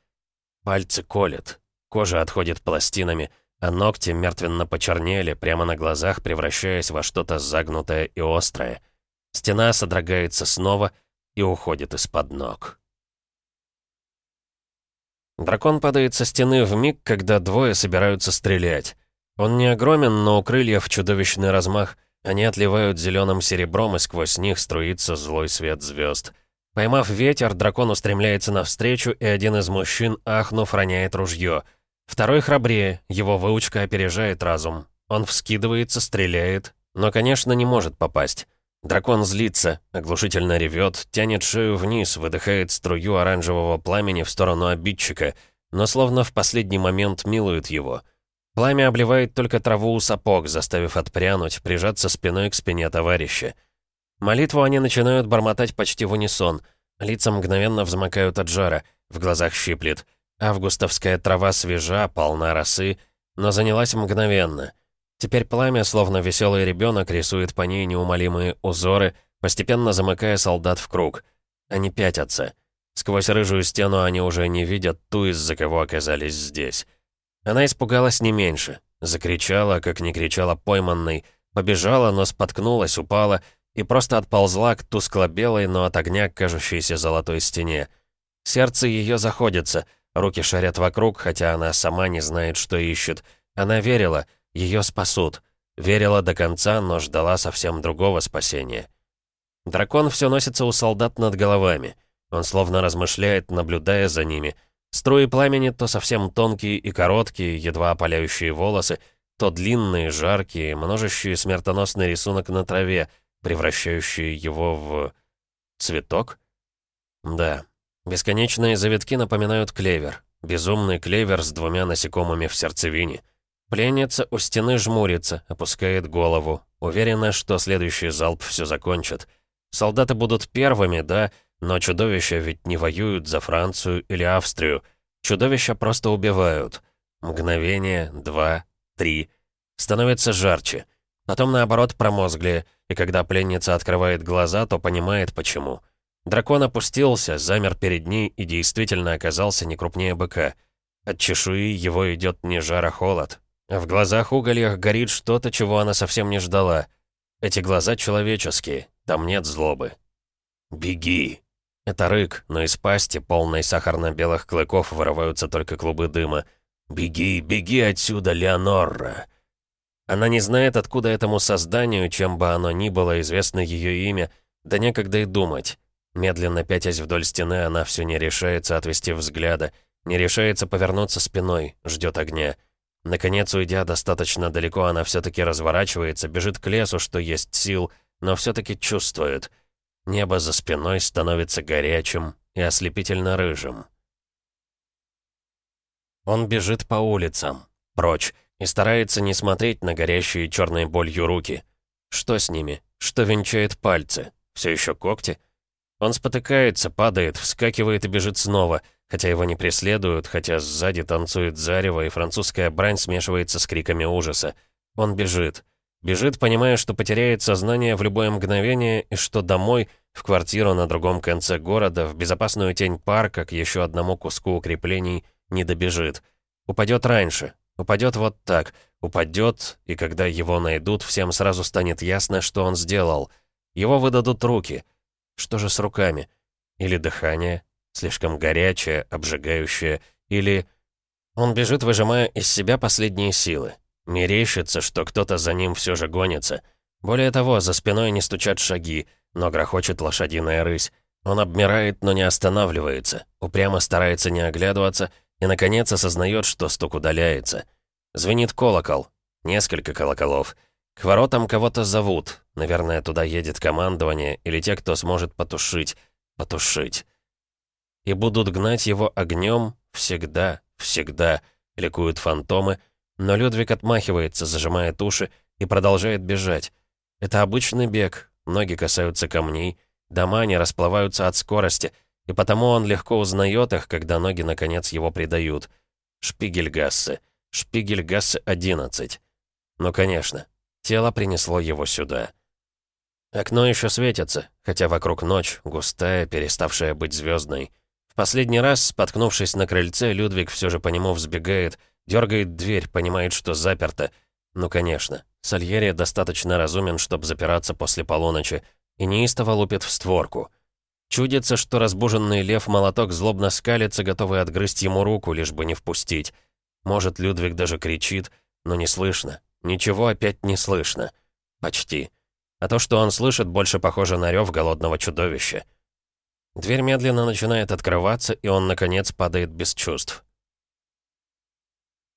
Пальцы колят, кожа отходит пластинами, а ногти мертвенно почернели, прямо на глазах превращаясь во что-то загнутое и острое. Стена содрогается снова и уходит из-под ног. Дракон падает со стены в миг, когда двое собираются стрелять. Он не огромен, но у крыльев чудовищный размах. Они отливают зеленым серебром, и сквозь них струится злой свет звезд. Поймав ветер, дракон устремляется навстречу, и один из мужчин, ахнув, роняет ружье. Второй храбрее, его выучка опережает разум. Он вскидывается, стреляет, но, конечно, не может попасть. Дракон злится, оглушительно ревет, тянет шею вниз, выдыхает струю оранжевого пламени в сторону обидчика, но словно в последний момент милует его. Пламя обливает только траву у сапог, заставив отпрянуть, прижаться спиной к спине товарища. Молитву они начинают бормотать почти в унисон. Лица мгновенно взмокают от жара, в глазах щиплет. Августовская трава свежа, полна росы, но занялась мгновенно — Теперь пламя, словно веселый ребенок, рисует по ней неумолимые узоры, постепенно замыкая солдат в круг. Они пятятся. Сквозь рыжую стену они уже не видят ту, из-за кого оказались здесь. Она испугалась не меньше. Закричала, как не кричала пойманный, побежала, но споткнулась, упала и просто отползла к тускло-белой, но от огня кажущейся золотой стене. Сердце ее заходится, руки шарят вокруг, хотя она сама не знает, что ищет. Она верила — ее спасут. Верила до конца, но ждала совсем другого спасения. Дракон все носится у солдат над головами. Он словно размышляет, наблюдая за ними. Струи пламени то совсем тонкие и короткие, едва опаляющие волосы, то длинные, жаркие, множащие смертоносный рисунок на траве, превращающие его в... цветок? Да. Бесконечные завитки напоминают клевер. Безумный клевер с двумя насекомыми в сердцевине. Пленница у стены жмурится, опускает голову, уверена, что следующий залп все закончит. Солдаты будут первыми, да, но чудовища ведь не воюют за Францию или Австрию. Чудовища просто убивают. Мгновение, два, три. Становится жарче. Потом, наоборот, промозглее, и когда пленница открывает глаза, то понимает, почему. Дракон опустился, замер перед ней и действительно оказался не крупнее быка. От чешуи его идет не жар, а холод. В глазах угольях горит что-то, чего она совсем не ждала. Эти глаза человеческие, там нет злобы. «Беги!» Это рык, но из пасти, полной сахарно-белых клыков, вырываются только клубы дыма. «Беги, беги отсюда, Леонорра!» Она не знает, откуда этому созданию, чем бы оно ни было, известно ее имя, да некогда и думать. Медленно пятясь вдоль стены, она все не решается отвести взгляда, не решается повернуться спиной, ждет огня. Наконец, уйдя достаточно далеко, она все-таки разворачивается, бежит к лесу, что есть сил, но все-таки чувствует. Небо за спиной становится горячим и ослепительно рыжим. Он бежит по улицам, прочь, и старается не смотреть на горящие черной болью руки. Что с ними? Что венчает пальцы? Все еще когти? Он спотыкается, падает, вскакивает и бежит снова — хотя его не преследуют, хотя сзади танцует зарево, и французская брань смешивается с криками ужаса. Он бежит. Бежит, понимая, что потеряет сознание в любое мгновение, и что домой, в квартиру на другом конце города, в безопасную тень парка, к еще одному куску укреплений, не добежит. Упадет раньше. Упадет вот так. Упадет, и когда его найдут, всем сразу станет ясно, что он сделал. Его выдадут руки. Что же с руками? Или дыхание? Слишком горячее, обжигающее, или... Он бежит, выжимая из себя последние силы. Мерещится, что кто-то за ним все же гонится. Более того, за спиной не стучат шаги, но грохочет лошадиная рысь. Он обмирает, но не останавливается, упрямо старается не оглядываться и, наконец, осознает, что стук удаляется. Звенит колокол. Несколько колоколов. К воротам кого-то зовут. Наверное, туда едет командование или те, кто сможет потушить. Потушить и будут гнать его огнем всегда, всегда, ликуют фантомы, но Людвиг отмахивается, зажимает уши и продолжает бежать. Это обычный бег, ноги касаются камней, дома не расплываются от скорости, и потому он легко узнает их, когда ноги наконец его предают. Шпигельгассе, Шпигельгассе 11. Ну, конечно. Тело принесло его сюда. Окно еще светится, хотя вокруг ночь, густая, переставшая быть звездной. В последний раз, споткнувшись на крыльце, Людвиг все же по нему взбегает, дергает дверь, понимает, что заперто. Ну, конечно, Сальери достаточно разумен, чтобы запираться после полуночи, и неистово лупит в створку. Чудится, что разбуженный лев-молоток злобно скалится, готовый отгрызть ему руку, лишь бы не впустить. Может, Людвиг даже кричит, но не слышно. Ничего опять не слышно. Почти. А то, что он слышит, больше похоже на рев голодного чудовища. Дверь медленно начинает открываться, и он, наконец, падает без чувств.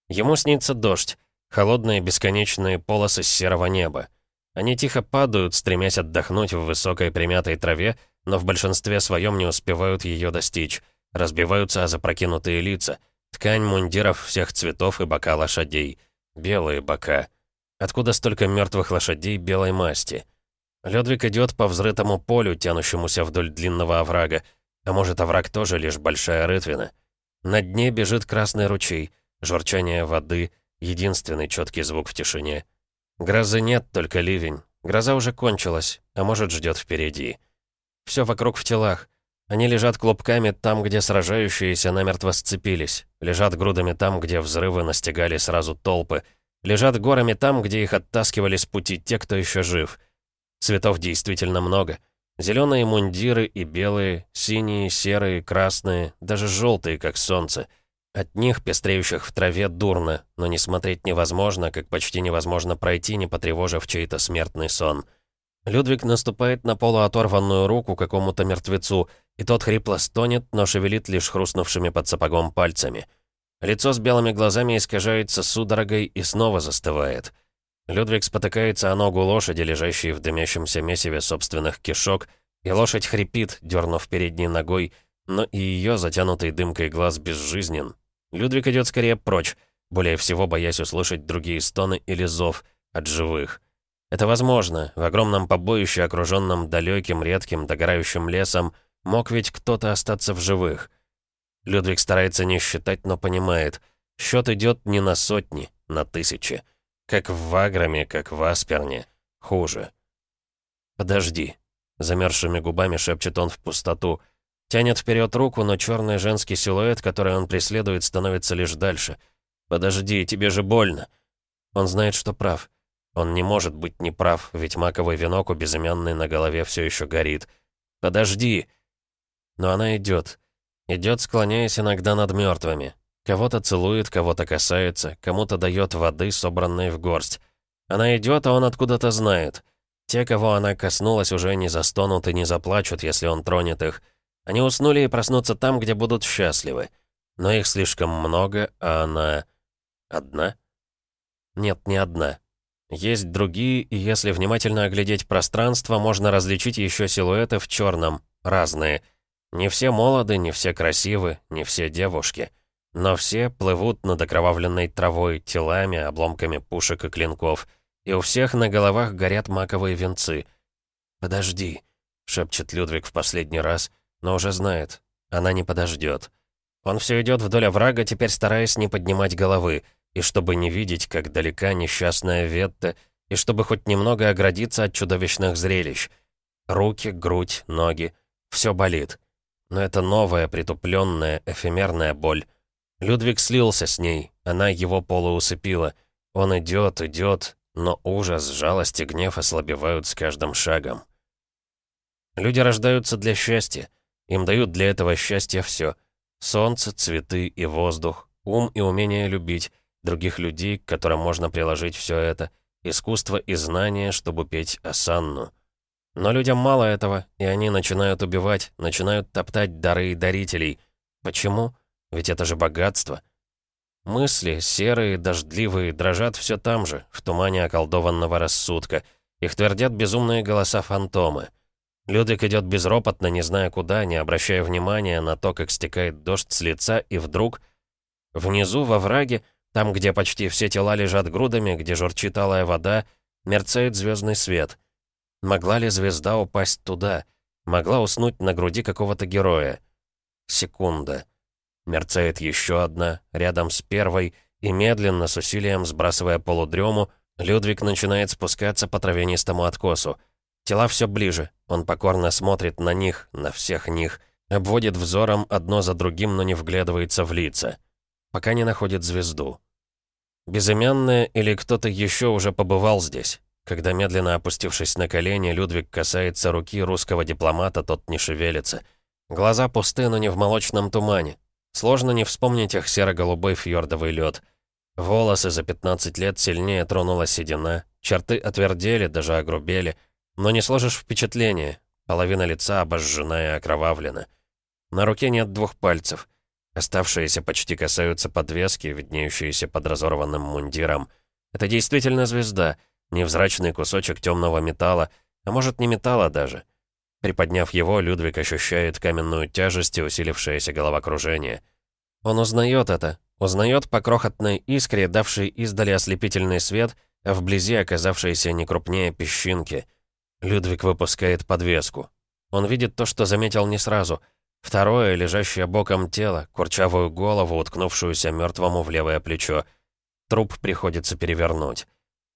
Ему снится дождь, холодные бесконечные полосы серого неба. Они тихо падают, стремясь отдохнуть в высокой примятой траве, но в большинстве своем не успевают ее достичь. Разбиваются о запрокинутые лица, ткань мундиров всех цветов и бока лошадей. Белые бока. Откуда столько мертвых лошадей белой масти? Лёдвиг идет по взрытому полю, тянущемуся вдоль длинного оврага. А может, овраг тоже лишь большая рытвина? На дне бежит красный ручей, журчание воды, единственный четкий звук в тишине. Грозы нет, только ливень. Гроза уже кончилась, а может, ждет впереди. Все вокруг в телах. Они лежат клубками там, где сражающиеся намертво сцепились. Лежат грудами там, где взрывы настигали сразу толпы. Лежат горами там, где их оттаскивали с пути те, кто еще жив — Цветов действительно много. Зеленые мундиры и белые, синие, серые, красные, даже желтые, как солнце. От них, пестреющих в траве, дурно, но не смотреть невозможно, как почти невозможно пройти, не потревожив чей-то смертный сон. Людвиг наступает на полуоторванную руку какому-то мертвецу, и тот хрипло стонет, но шевелит лишь хрустнувшими под сапогом пальцами. Лицо с белыми глазами искажается судорогой и снова застывает. Людвиг спотыкается о ногу лошади, лежащей в дымящемся месиве собственных кишок, и лошадь хрипит, дернув передней ногой, но и ее затянутый дымкой глаз безжизнен. Людвиг идет скорее прочь, более всего боясь услышать другие стоны или зов от живых. Это возможно, в огромном побоище, окруженном далеким, редким, догорающим лесом, мог ведь кто-то остаться в живых. Людвиг старается не считать, но понимает, счет идет не на сотни, на тысячи. Как в Ваграме, как в Асперне. Хуже. «Подожди», — замерзшими губами шепчет он в пустоту. Тянет вперед руку, но черный женский силуэт, который он преследует, становится лишь дальше. «Подожди, тебе же больно». Он знает, что прав. Он не может быть неправ, ведь маковый венок у безымянной на голове все еще горит. «Подожди!» Но она идет. Идет, склоняясь иногда над мертвыми. Кого-то целует, кого-то касается, кому-то дает воды, собранной в горсть. Она идет, а он откуда-то знает. Те, кого она коснулась, уже не застонут и не заплачут, если он тронет их. Они уснули и проснутся там, где будут счастливы. Но их слишком много, а она... Одна? Нет, не одна. Есть другие, и если внимательно оглядеть пространство, можно различить еще силуэты в черном, разные. Не все молоды, не все красивы, не все девушки. Но все плывут над окровавленной травой, телами, обломками пушек и клинков. И у всех на головах горят маковые венцы. «Подожди», — шепчет Людвиг в последний раз, но уже знает, она не подождет. Он все идет вдоль оврага, теперь стараясь не поднимать головы, и чтобы не видеть, как далека несчастная Ветта, и чтобы хоть немного оградиться от чудовищных зрелищ. Руки, грудь, ноги — все болит. Но это новая, притупленная, эфемерная боль. Людвиг слился с ней, она его полуусыпила. Он идет, идет, но ужас, жалость и гнев ослабевают с каждым шагом. Люди рождаются для счастья. Им дают для этого счастья все. Солнце, цветы и воздух, ум и умение любить, других людей, к которым можно приложить все это, искусство и знания, чтобы петь осанну. Но людям мало этого, и они начинают убивать, начинают топтать дары и дарителей. Почему? Ведь это же богатство. Мысли, серые, дождливые, дрожат все там же, в тумане околдованного рассудка. Их твердят безумные голоса фантомы. Людвиг идет безропотно, не зная куда, не обращая внимания на то, как стекает дождь с лица, и вдруг... Внизу, во враге, там, где почти все тела лежат грудами, где журчит алая вода, мерцает звездный свет. Могла ли звезда упасть туда? Могла уснуть на груди какого-то героя? Секунда. Мерцает еще одна, рядом с первой, и медленно, с усилием сбрасывая полудрему, Людвиг начинает спускаться по травянистому откосу. Тела все ближе. Он покорно смотрит на них, на всех них. Обводит взором одно за другим, но не вглядывается в лица. Пока не находит звезду. Безымянная или кто-то еще уже побывал здесь. Когда, медленно опустившись на колени, Людвиг касается руки русского дипломата, тот не шевелится. Глаза пусты, но не в молочном тумане. Сложно не вспомнить их серо-голубой фьордовый лед. Волосы за 15 лет сильнее тронула седина, черты отвердели, даже огрубели. Но не сложишь впечатление. Половина лица обожжена и окровавлена. На руке нет двух пальцев. Оставшиеся почти касаются подвески, виднеющиеся под разорванным мундиром. Это действительно звезда — Невзрачный кусочек темного металла, а может не металла даже. Приподняв его, Людвиг ощущает каменную тяжесть и усилившееся головокружение. Он узнает это, узнает по крохотной искре, давшей издали ослепительный свет, а вблизи оказавшейся не крупнее песчинки. Людвиг выпускает подвеску. Он видит то, что заметил не сразу. Второе, лежащее боком тело, курчавую голову, уткнувшуюся мертвому в левое плечо. Труп приходится перевернуть.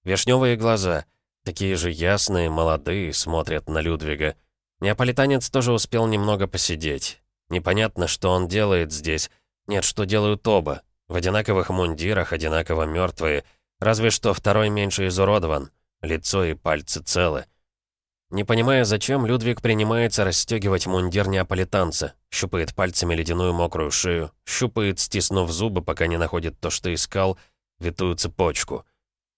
Вишневые глаза, такие же ясные, молодые, смотрят на Людвига. Неаполитанец тоже успел немного посидеть. Непонятно, что он делает здесь. Нет, что делают оба. В одинаковых мундирах, одинаково мертвые. Разве что второй меньше изуродован. Лицо и пальцы целы. Не понимая зачем, Людвиг принимается расстегивать мундир неаполитанца, щупает пальцами ледяную мокрую шею, щупает, стиснув зубы, пока не находит то, что искал, витую цепочку —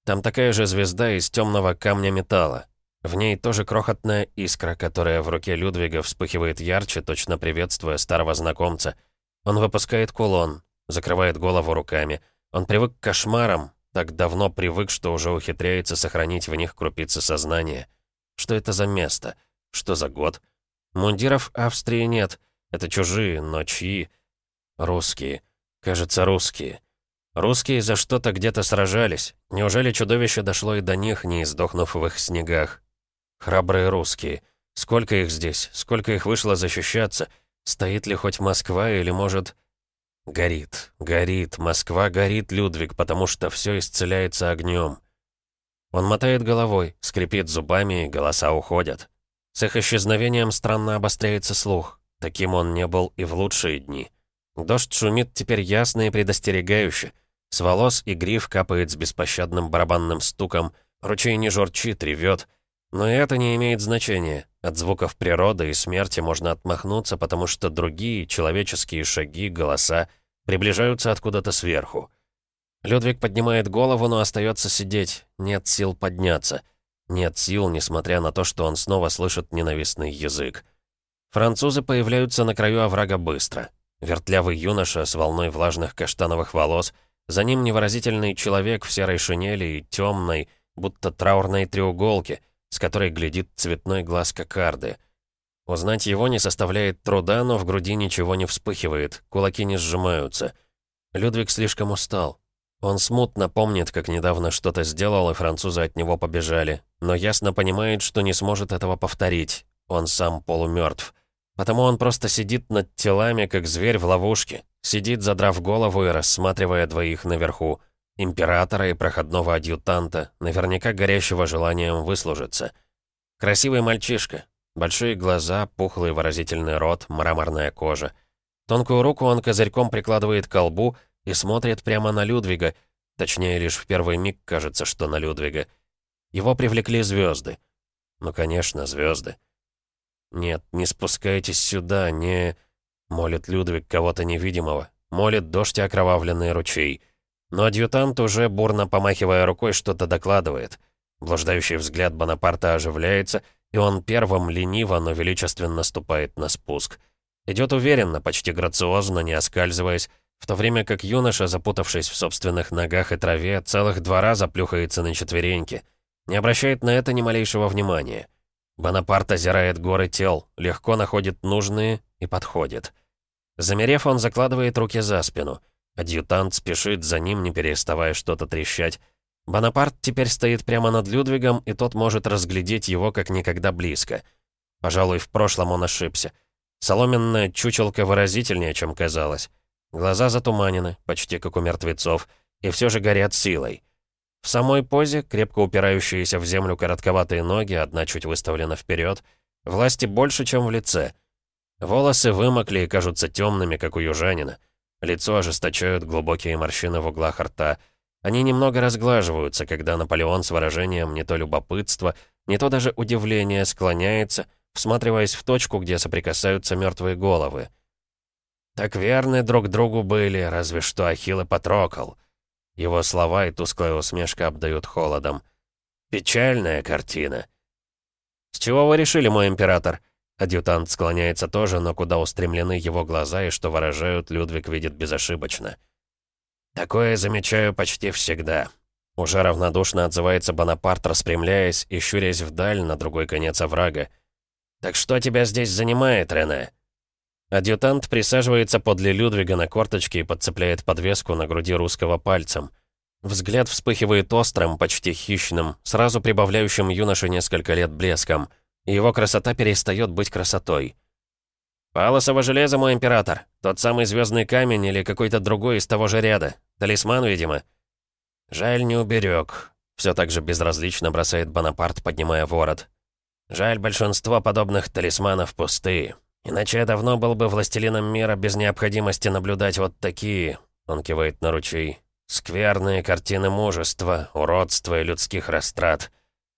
там такая же звезда из темного камня металла. В ней тоже крохотная искра, которая в руке Людвига вспыхивает ярче, точно приветствуя старого знакомца. Он выпускает кулон, закрывает голову руками. Он привык к кошмарам, так давно привык, что уже ухитряется сохранить в них крупицы сознания. Что это за место? Что за год? Мундиров Австрии нет. Это чужие, но чьи? Русские. Кажется, русские. Русские за что-то где-то сражались. Неужели чудовище дошло и до них, не издохнув в их снегах? Храбрые русские. Сколько их здесь? Сколько их вышло защищаться? Стоит ли хоть Москва или, может... Горит, горит, Москва горит, Людвиг, потому что все исцеляется огнем. Он мотает головой, скрипит зубами, и голоса уходят. С их исчезновением странно обостряется слух. Таким он не был и в лучшие дни. Дождь шумит теперь ясно и предостерегающе. С волос и гриф капает с беспощадным барабанным стуком, ручей не журчит, ревет. Но это не имеет значения. От звуков природы и смерти можно отмахнуться, потому что другие человеческие шаги, голоса приближаются откуда-то сверху. Людвиг поднимает голову, но остается сидеть. Нет сил подняться. Нет сил, несмотря на то, что он снова слышит ненавистный язык. Французы появляются на краю оврага быстро. Вертлявый юноша с волной влажных каштановых волос — за ним невыразительный человек в серой шинели и темной, будто траурной треуголке, с которой глядит цветной глаз кокарды. Узнать его не составляет труда, но в груди ничего не вспыхивает, кулаки не сжимаются. Людвиг слишком устал. Он смутно помнит, как недавно что-то сделал, и французы от него побежали, но ясно понимает, что не сможет этого повторить. Он сам полумертв. Потому он просто сидит над телами, как зверь в ловушке, Сидит, задрав голову и рассматривая двоих наверху. Императора и проходного адъютанта, наверняка горящего желанием выслужиться. Красивый мальчишка. Большие глаза, пухлый выразительный рот, мраморная кожа. Тонкую руку он козырьком прикладывает к колбу и смотрит прямо на Людвига. Точнее, лишь в первый миг кажется, что на Людвига. Его привлекли звезды. Ну, конечно, звезды. Нет, не спускайтесь сюда, не... Молит Людвиг кого-то невидимого. Молит дождь и окровавленный ручей. Но адъютант, уже бурно помахивая рукой, что-то докладывает. Блуждающий взгляд Бонапарта оживляется, и он первым лениво, но величественно ступает на спуск. Идет уверенно, почти грациозно, не оскальзываясь, в то время как юноша, запутавшись в собственных ногах и траве, целых два раза плюхается на четвереньки. Не обращает на это ни малейшего внимания. Бонапарт озирает горы тел, легко находит нужные и подходит. Замерев, он закладывает руки за спину. Адъютант спешит за ним, не переставая что-то трещать. Бонапарт теперь стоит прямо над Людвигом, и тот может разглядеть его как никогда близко. Пожалуй, в прошлом он ошибся. Соломенная чучелка выразительнее, чем казалось. Глаза затуманены, почти как у мертвецов, и все же горят силой. В самой позе, крепко упирающиеся в землю коротковатые ноги, одна чуть выставлена вперед, власти больше, чем в лице. Волосы вымокли и кажутся темными, как у южанина. Лицо ожесточают глубокие морщины в углах рта. Они немного разглаживаются, когда Наполеон с выражением не то любопытства, не то даже удивления склоняется, всматриваясь в точку, где соприкасаются мертвые головы. Так верны друг другу были, разве что Ахилл и Патрокол. Его слова и тусклая усмешка обдают холодом. Печальная картина. «С чего вы решили, мой император?» Адъютант склоняется тоже, но куда устремлены его глаза и что выражают, Людвиг видит безошибочно. «Такое замечаю почти всегда». Уже равнодушно отзывается Бонапарт, распрямляясь и щурясь вдаль на другой конец оврага. «Так что тебя здесь занимает, Рене?» Адъютант присаживается подле Людвига на корточке и подцепляет подвеску на груди русского пальцем. Взгляд вспыхивает острым, почти хищным, сразу прибавляющим юноше несколько лет блеском — его красота перестает быть красотой. «Палосово железо, мой император. Тот самый звездный камень или какой-то другой из того же ряда. Талисман, видимо». «Жаль, не уберег», — все так же безразлично бросает Бонапарт, поднимая ворот. «Жаль, большинство подобных талисманов пустые. Иначе я давно был бы властелином мира без необходимости наблюдать вот такие...» Он кивает на ручей. «Скверные картины мужества, уродства и людских растрат.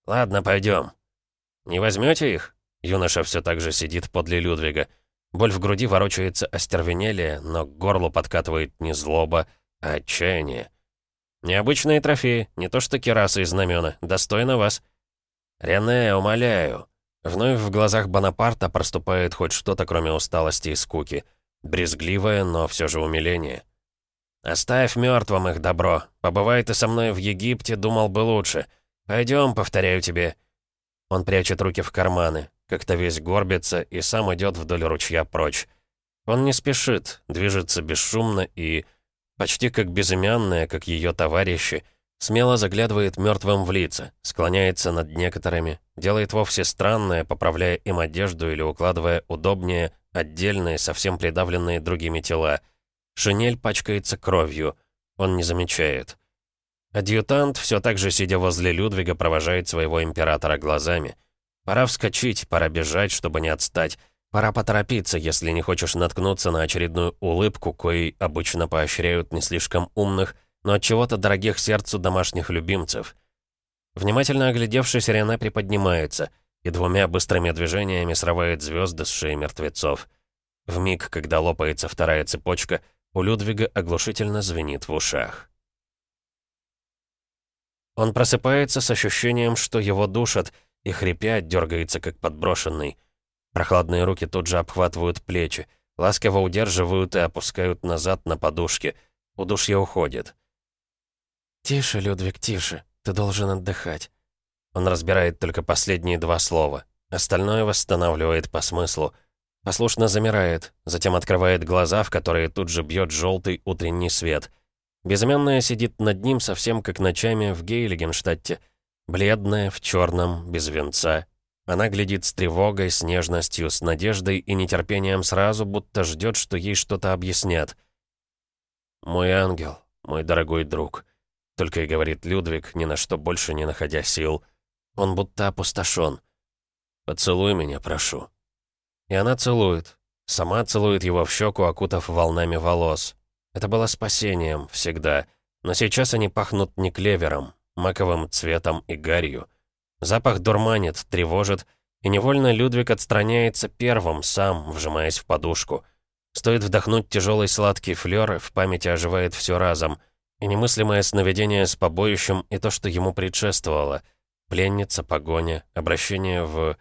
Ладно, пойдем. «Не возьмете их?» Юноша все так же сидит подле Людвига. Боль в груди ворочается остервенелее, но к горлу подкатывает не злоба, а отчаяние. «Необычные трофеи, не то что керасы и знамена, достойно вас». «Рене, умоляю». Вновь в глазах Бонапарта проступает хоть что-то, кроме усталости и скуки. Брезгливое, но все же умиление. «Оставь мертвым их добро. Побывай ты со мной в Египте, думал бы лучше. Пойдем, повторяю тебе». Он прячет руки в карманы, как-то весь горбится и сам идет вдоль ручья прочь. Он не спешит, движется бесшумно и, почти как безымянная, как ее товарищи, смело заглядывает мертвым в лица, склоняется над некоторыми, делает вовсе странное, поправляя им одежду или укладывая удобнее отдельные, совсем придавленные другими тела. Шинель пачкается кровью. Он не замечает. Адъютант, все так же сидя возле Людвига, провожает своего императора глазами. Пора вскочить, пора бежать, чтобы не отстать. Пора поторопиться, если не хочешь наткнуться на очередную улыбку, коей обычно поощряют не слишком умных, но от чего-то дорогих сердцу домашних любимцев. Внимательно оглядевшись, Рене приподнимается и двумя быстрыми движениями срывает звезды с шеи мертвецов. В миг, когда лопается вторая цепочка, у Людвига оглушительно звенит в ушах. Он просыпается с ощущением, что его душат, и хрипя дергается, как подброшенный. Прохладные руки тут же обхватывают плечи, ласково удерживают и опускают назад на подушке. Удушье уходит. «Тише, Людвиг, тише. Ты должен отдыхать». Он разбирает только последние два слова. Остальное восстанавливает по смыслу. Послушно замирает, затем открывает глаза, в которые тут же бьет желтый утренний свет — Безымянная сидит над ним совсем как ночами в Гейлигенштадте. Бледная, в черном, без венца. Она глядит с тревогой, с нежностью, с надеждой и нетерпением сразу, будто ждет, что ей что-то объяснят. «Мой ангел, мой дорогой друг», — только и говорит Людвиг, ни на что больше не находя сил. Он будто опустошен. «Поцелуй меня, прошу». И она целует. Сама целует его в щеку, окутав волнами волос. Это было спасением, всегда. Но сейчас они пахнут не клевером, маковым цветом и гарью. Запах дурманит, тревожит, и невольно Людвиг отстраняется первым, сам, вжимаясь в подушку. Стоит вдохнуть тяжелый сладкий флёр, в памяти оживает все разом. И немыслимое сновидение с побоищем, и то, что ему предшествовало. Пленница, погоня, обращение в...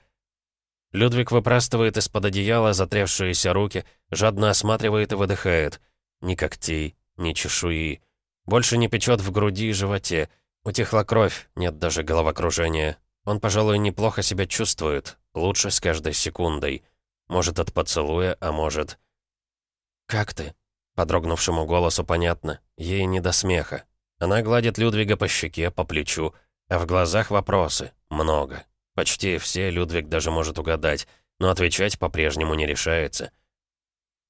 Людвиг выпрастывает из-под одеяла затрявшиеся руки, жадно осматривает и выдыхает — ни когтей, ни чешуи. Больше не печет в груди и животе. Утихла кровь, нет даже головокружения. Он, пожалуй, неплохо себя чувствует. Лучше с каждой секундой. Может, от поцелуя, а может... «Как ты?» Подрогнувшему голосу понятно. Ей не до смеха. Она гладит Людвига по щеке, по плечу, а в глазах вопросы. Много. Почти все Людвиг даже может угадать, но отвечать по-прежнему не решается.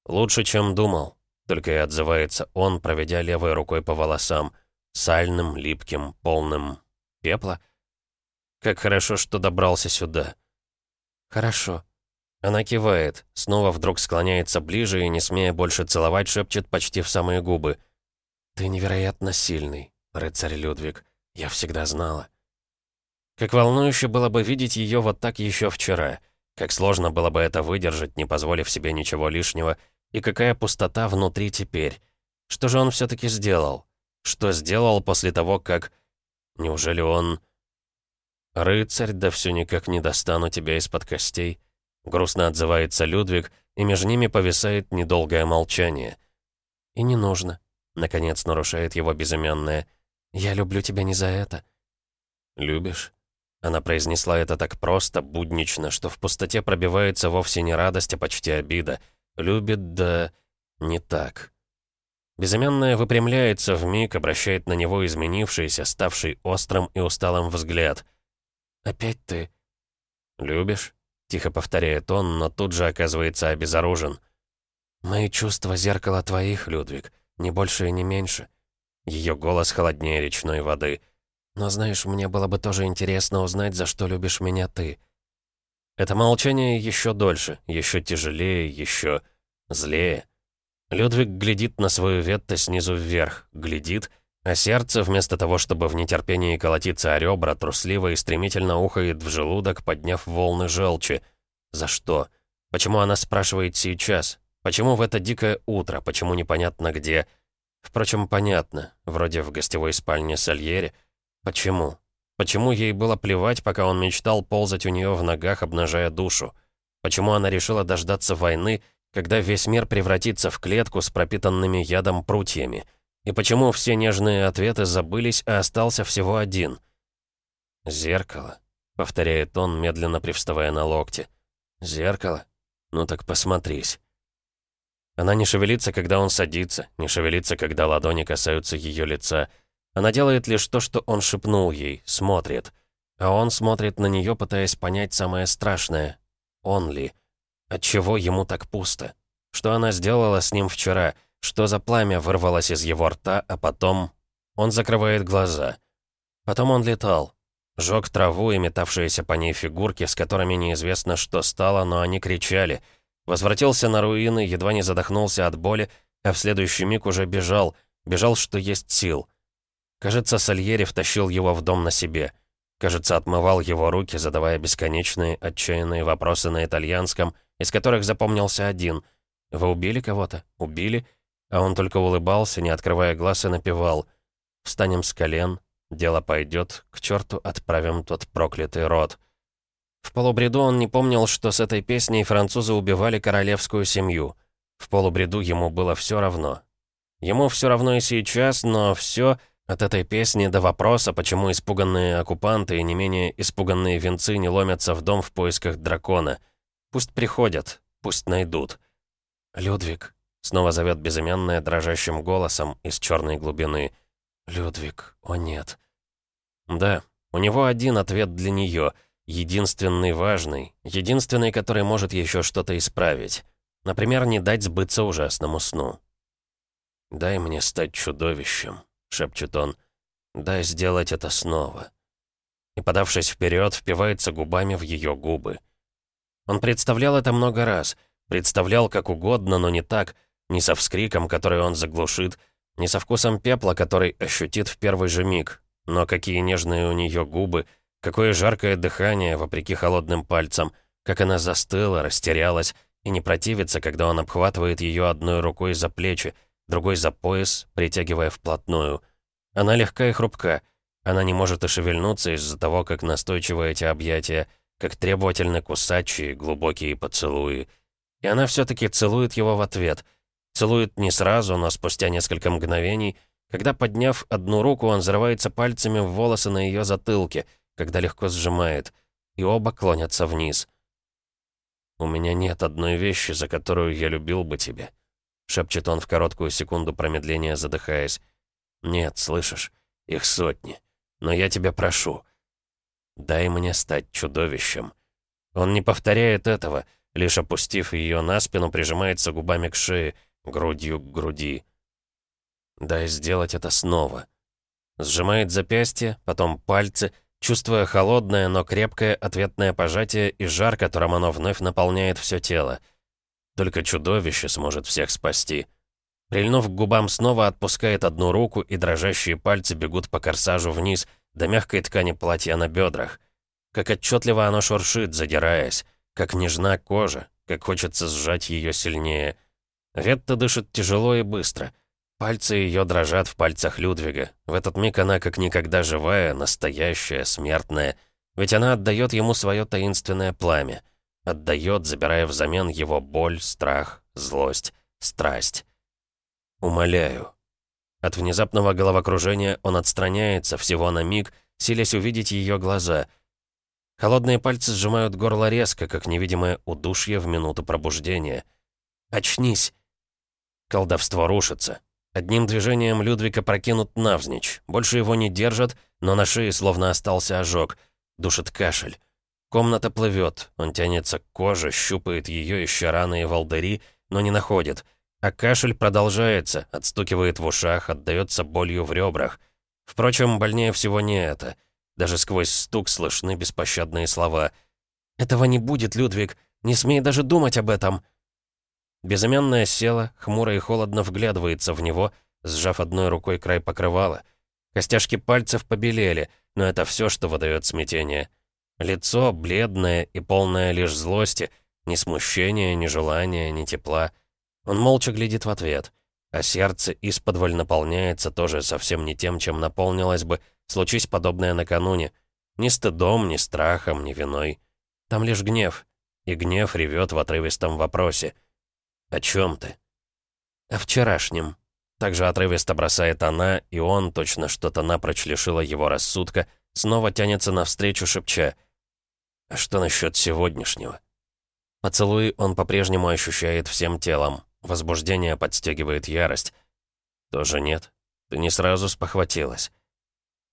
«Лучше, чем думал», только и отзывается он, проведя левой рукой по волосам. Сальным, липким, полным пепла? Как хорошо, что добрался сюда. Хорошо. Она кивает, снова вдруг склоняется ближе и, не смея больше целовать, шепчет почти в самые губы. «Ты невероятно сильный, рыцарь Людвиг. Я всегда знала». Как волнующе было бы видеть ее вот так еще вчера. Как сложно было бы это выдержать, не позволив себе ничего лишнего. И какая пустота внутри теперь. Что же он все-таки сделал? Что сделал после того, как... Неужели он... «Рыцарь, да все никак не достану тебя из-под костей», — грустно отзывается Людвиг, и между ними повисает недолгое молчание. «И не нужно», — наконец нарушает его безымянное. «Я люблю тебя не за это». «Любишь?» Она произнесла это так просто, буднично, что в пустоте пробивается вовсе не радость, а почти обида. Любит, да не так. Безымянная выпрямляется в миг, обращает на него изменившийся, ставший острым и усталым взгляд. «Опять ты?» «Любишь?» — тихо повторяет он, но тут же оказывается обезоружен. «Мои чувства — зеркало твоих, Людвиг, не больше и не меньше». Ее голос холоднее речной воды — но знаешь, мне было бы тоже интересно узнать, за что любишь меня ты». Это молчание еще дольше, еще тяжелее, еще злее. Людвиг глядит на свою Ветта снизу вверх, глядит, а сердце, вместо того, чтобы в нетерпении колотиться о ребра, трусливо и стремительно ухает в желудок, подняв волны желчи. За что? Почему она спрашивает сейчас? Почему в это дикое утро? Почему непонятно где? Впрочем, понятно. Вроде в гостевой спальне Сальери — Почему? Почему ей было плевать, пока он мечтал ползать у нее в ногах, обнажая душу? Почему она решила дождаться войны, когда весь мир превратится в клетку с пропитанными ядом прутьями? И почему все нежные ответы забылись, а остался всего один? «Зеркало», — повторяет он, медленно привставая на локте. «Зеркало? Ну так посмотрись». Она не шевелится, когда он садится, не шевелится, когда ладони касаются ее лица — она делает лишь то, что он шепнул ей, смотрит. А он смотрит на нее, пытаясь понять самое страшное. Он ли? Отчего ему так пусто? Что она сделала с ним вчера? Что за пламя вырвалось из его рта, а потом... Он закрывает глаза. Потом он летал. Жёг траву и метавшиеся по ней фигурки, с которыми неизвестно, что стало, но они кричали. Возвратился на руины, едва не задохнулся от боли, а в следующий миг уже бежал. Бежал, что есть сил. Кажется, Сальери втащил его в дом на себе. Кажется, отмывал его руки, задавая бесконечные, отчаянные вопросы на итальянском, из которых запомнился один. «Вы убили кого-то? Убили?» А он только улыбался, не открывая глаз, и напевал. «Встанем с колен, дело пойдет, к черту отправим тот проклятый род». В полубреду он не помнил, что с этой песней французы убивали королевскую семью. В полубреду ему было все равно. Ему все равно и сейчас, но все от этой песни до вопроса, почему испуганные оккупанты и не менее испуганные венцы не ломятся в дом в поисках дракона. Пусть приходят, пусть найдут. «Людвиг», — снова зовет безымянная дрожащим голосом из черной глубины. «Людвиг, о нет». Да, у него один ответ для нее, единственный важный, единственный, который может еще что-то исправить. Например, не дать сбыться ужасному сну. «Дай мне стать чудовищем», — шепчет он. «Дай сделать это снова». И, подавшись вперед, впивается губами в ее губы. Он представлял это много раз. Представлял как угодно, но не так. Не со вскриком, который он заглушит, не со вкусом пепла, который ощутит в первый же миг. Но какие нежные у нее губы, какое жаркое дыхание, вопреки холодным пальцам, как она застыла, растерялась и не противится, когда он обхватывает ее одной рукой за плечи, другой за пояс, притягивая вплотную. Она легка и хрупка. Она не может и шевельнуться из-за того, как настойчивы эти объятия, как требовательны кусачие, глубокие поцелуи. И она все-таки целует его в ответ. Целует не сразу, но спустя несколько мгновений, когда, подняв одну руку, он взрывается пальцами в волосы на ее затылке, когда легко сжимает, и оба клонятся вниз. «У меня нет одной вещи, за которую я любил бы тебя», шепчет он в короткую секунду промедления, задыхаясь. «Нет, слышишь, их сотни. Но я тебя прошу, дай мне стать чудовищем». Он не повторяет этого, лишь опустив ее на спину, прижимается губами к шее, грудью к груди. «Дай сделать это снова». Сжимает запястье, потом пальцы, чувствуя холодное, но крепкое ответное пожатие и жар, которым оно вновь наполняет все тело. Только чудовище сможет всех спасти. Прильнув к губам снова, отпускает одну руку, и дрожащие пальцы бегут по корсажу вниз, до мягкой ткани платья на бедрах. Как отчетливо оно шуршит, задираясь, как нежна кожа, как хочется сжать ее сильнее. Ветта дышит тяжело и быстро. Пальцы ее дрожат в пальцах Людвига. В этот миг она как никогда живая, настоящая, смертная. Ведь она отдает ему свое таинственное пламя. Отдает, забирая взамен его боль, страх, злость, страсть. Умоляю. От внезапного головокружения он отстраняется всего на миг, силясь увидеть ее глаза. Холодные пальцы сжимают горло резко, как невидимое удушье в минуту пробуждения. «Очнись!» Колдовство рушится. Одним движением Людвига прокинут навзничь. Больше его не держат, но на шее словно остался ожог. Душит кашель. Комната плывет. Он тянется к коже, щупает ее, ища раны и волдыри, но не находит — а кашель продолжается, отстукивает в ушах, отдается болью в ребрах. Впрочем, больнее всего не это. Даже сквозь стук слышны беспощадные слова. «Этого не будет, Людвиг! Не смей даже думать об этом!» Безымянная села, хмуро и холодно вглядывается в него, сжав одной рукой край покрывала. Костяшки пальцев побелели, но это все, что выдает смятение. Лицо бледное и полное лишь злости, ни смущения, ни желания, ни тепла. Он молча глядит в ответ, а сердце исподволь наполняется тоже совсем не тем, чем наполнилось бы, случись подобное накануне. Ни стыдом, ни страхом, ни виной. Там лишь гнев. И гнев ревет в отрывистом вопросе. «О чем ты?» «О вчерашнем». Также отрывисто бросает она, и он, точно что-то напрочь лишило его рассудка, снова тянется навстречу, шепча. «А что насчет сегодняшнего?» Поцелуй он по-прежнему ощущает всем телом. Возбуждение подстегивает ярость. Тоже нет. Ты не сразу спохватилась.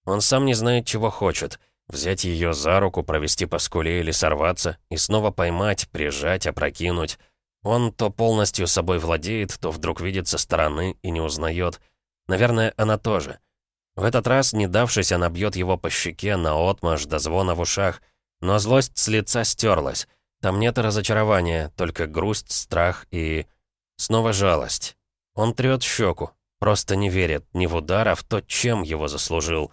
Он сам не знает, чего хочет. Взять ее за руку, провести по скуле или сорваться, и снова поймать, прижать, опрокинуть. Он то полностью собой владеет, то вдруг видит со стороны и не узнает. Наверное, она тоже. В этот раз, не давшись, она бьет его по щеке наотмашь до звона в ушах, но злость с лица стерлась. Там нет разочарования, только грусть, страх и... Снова жалость. Он трёт щеку. Просто не верит ни в удар, а в то, чем его заслужил.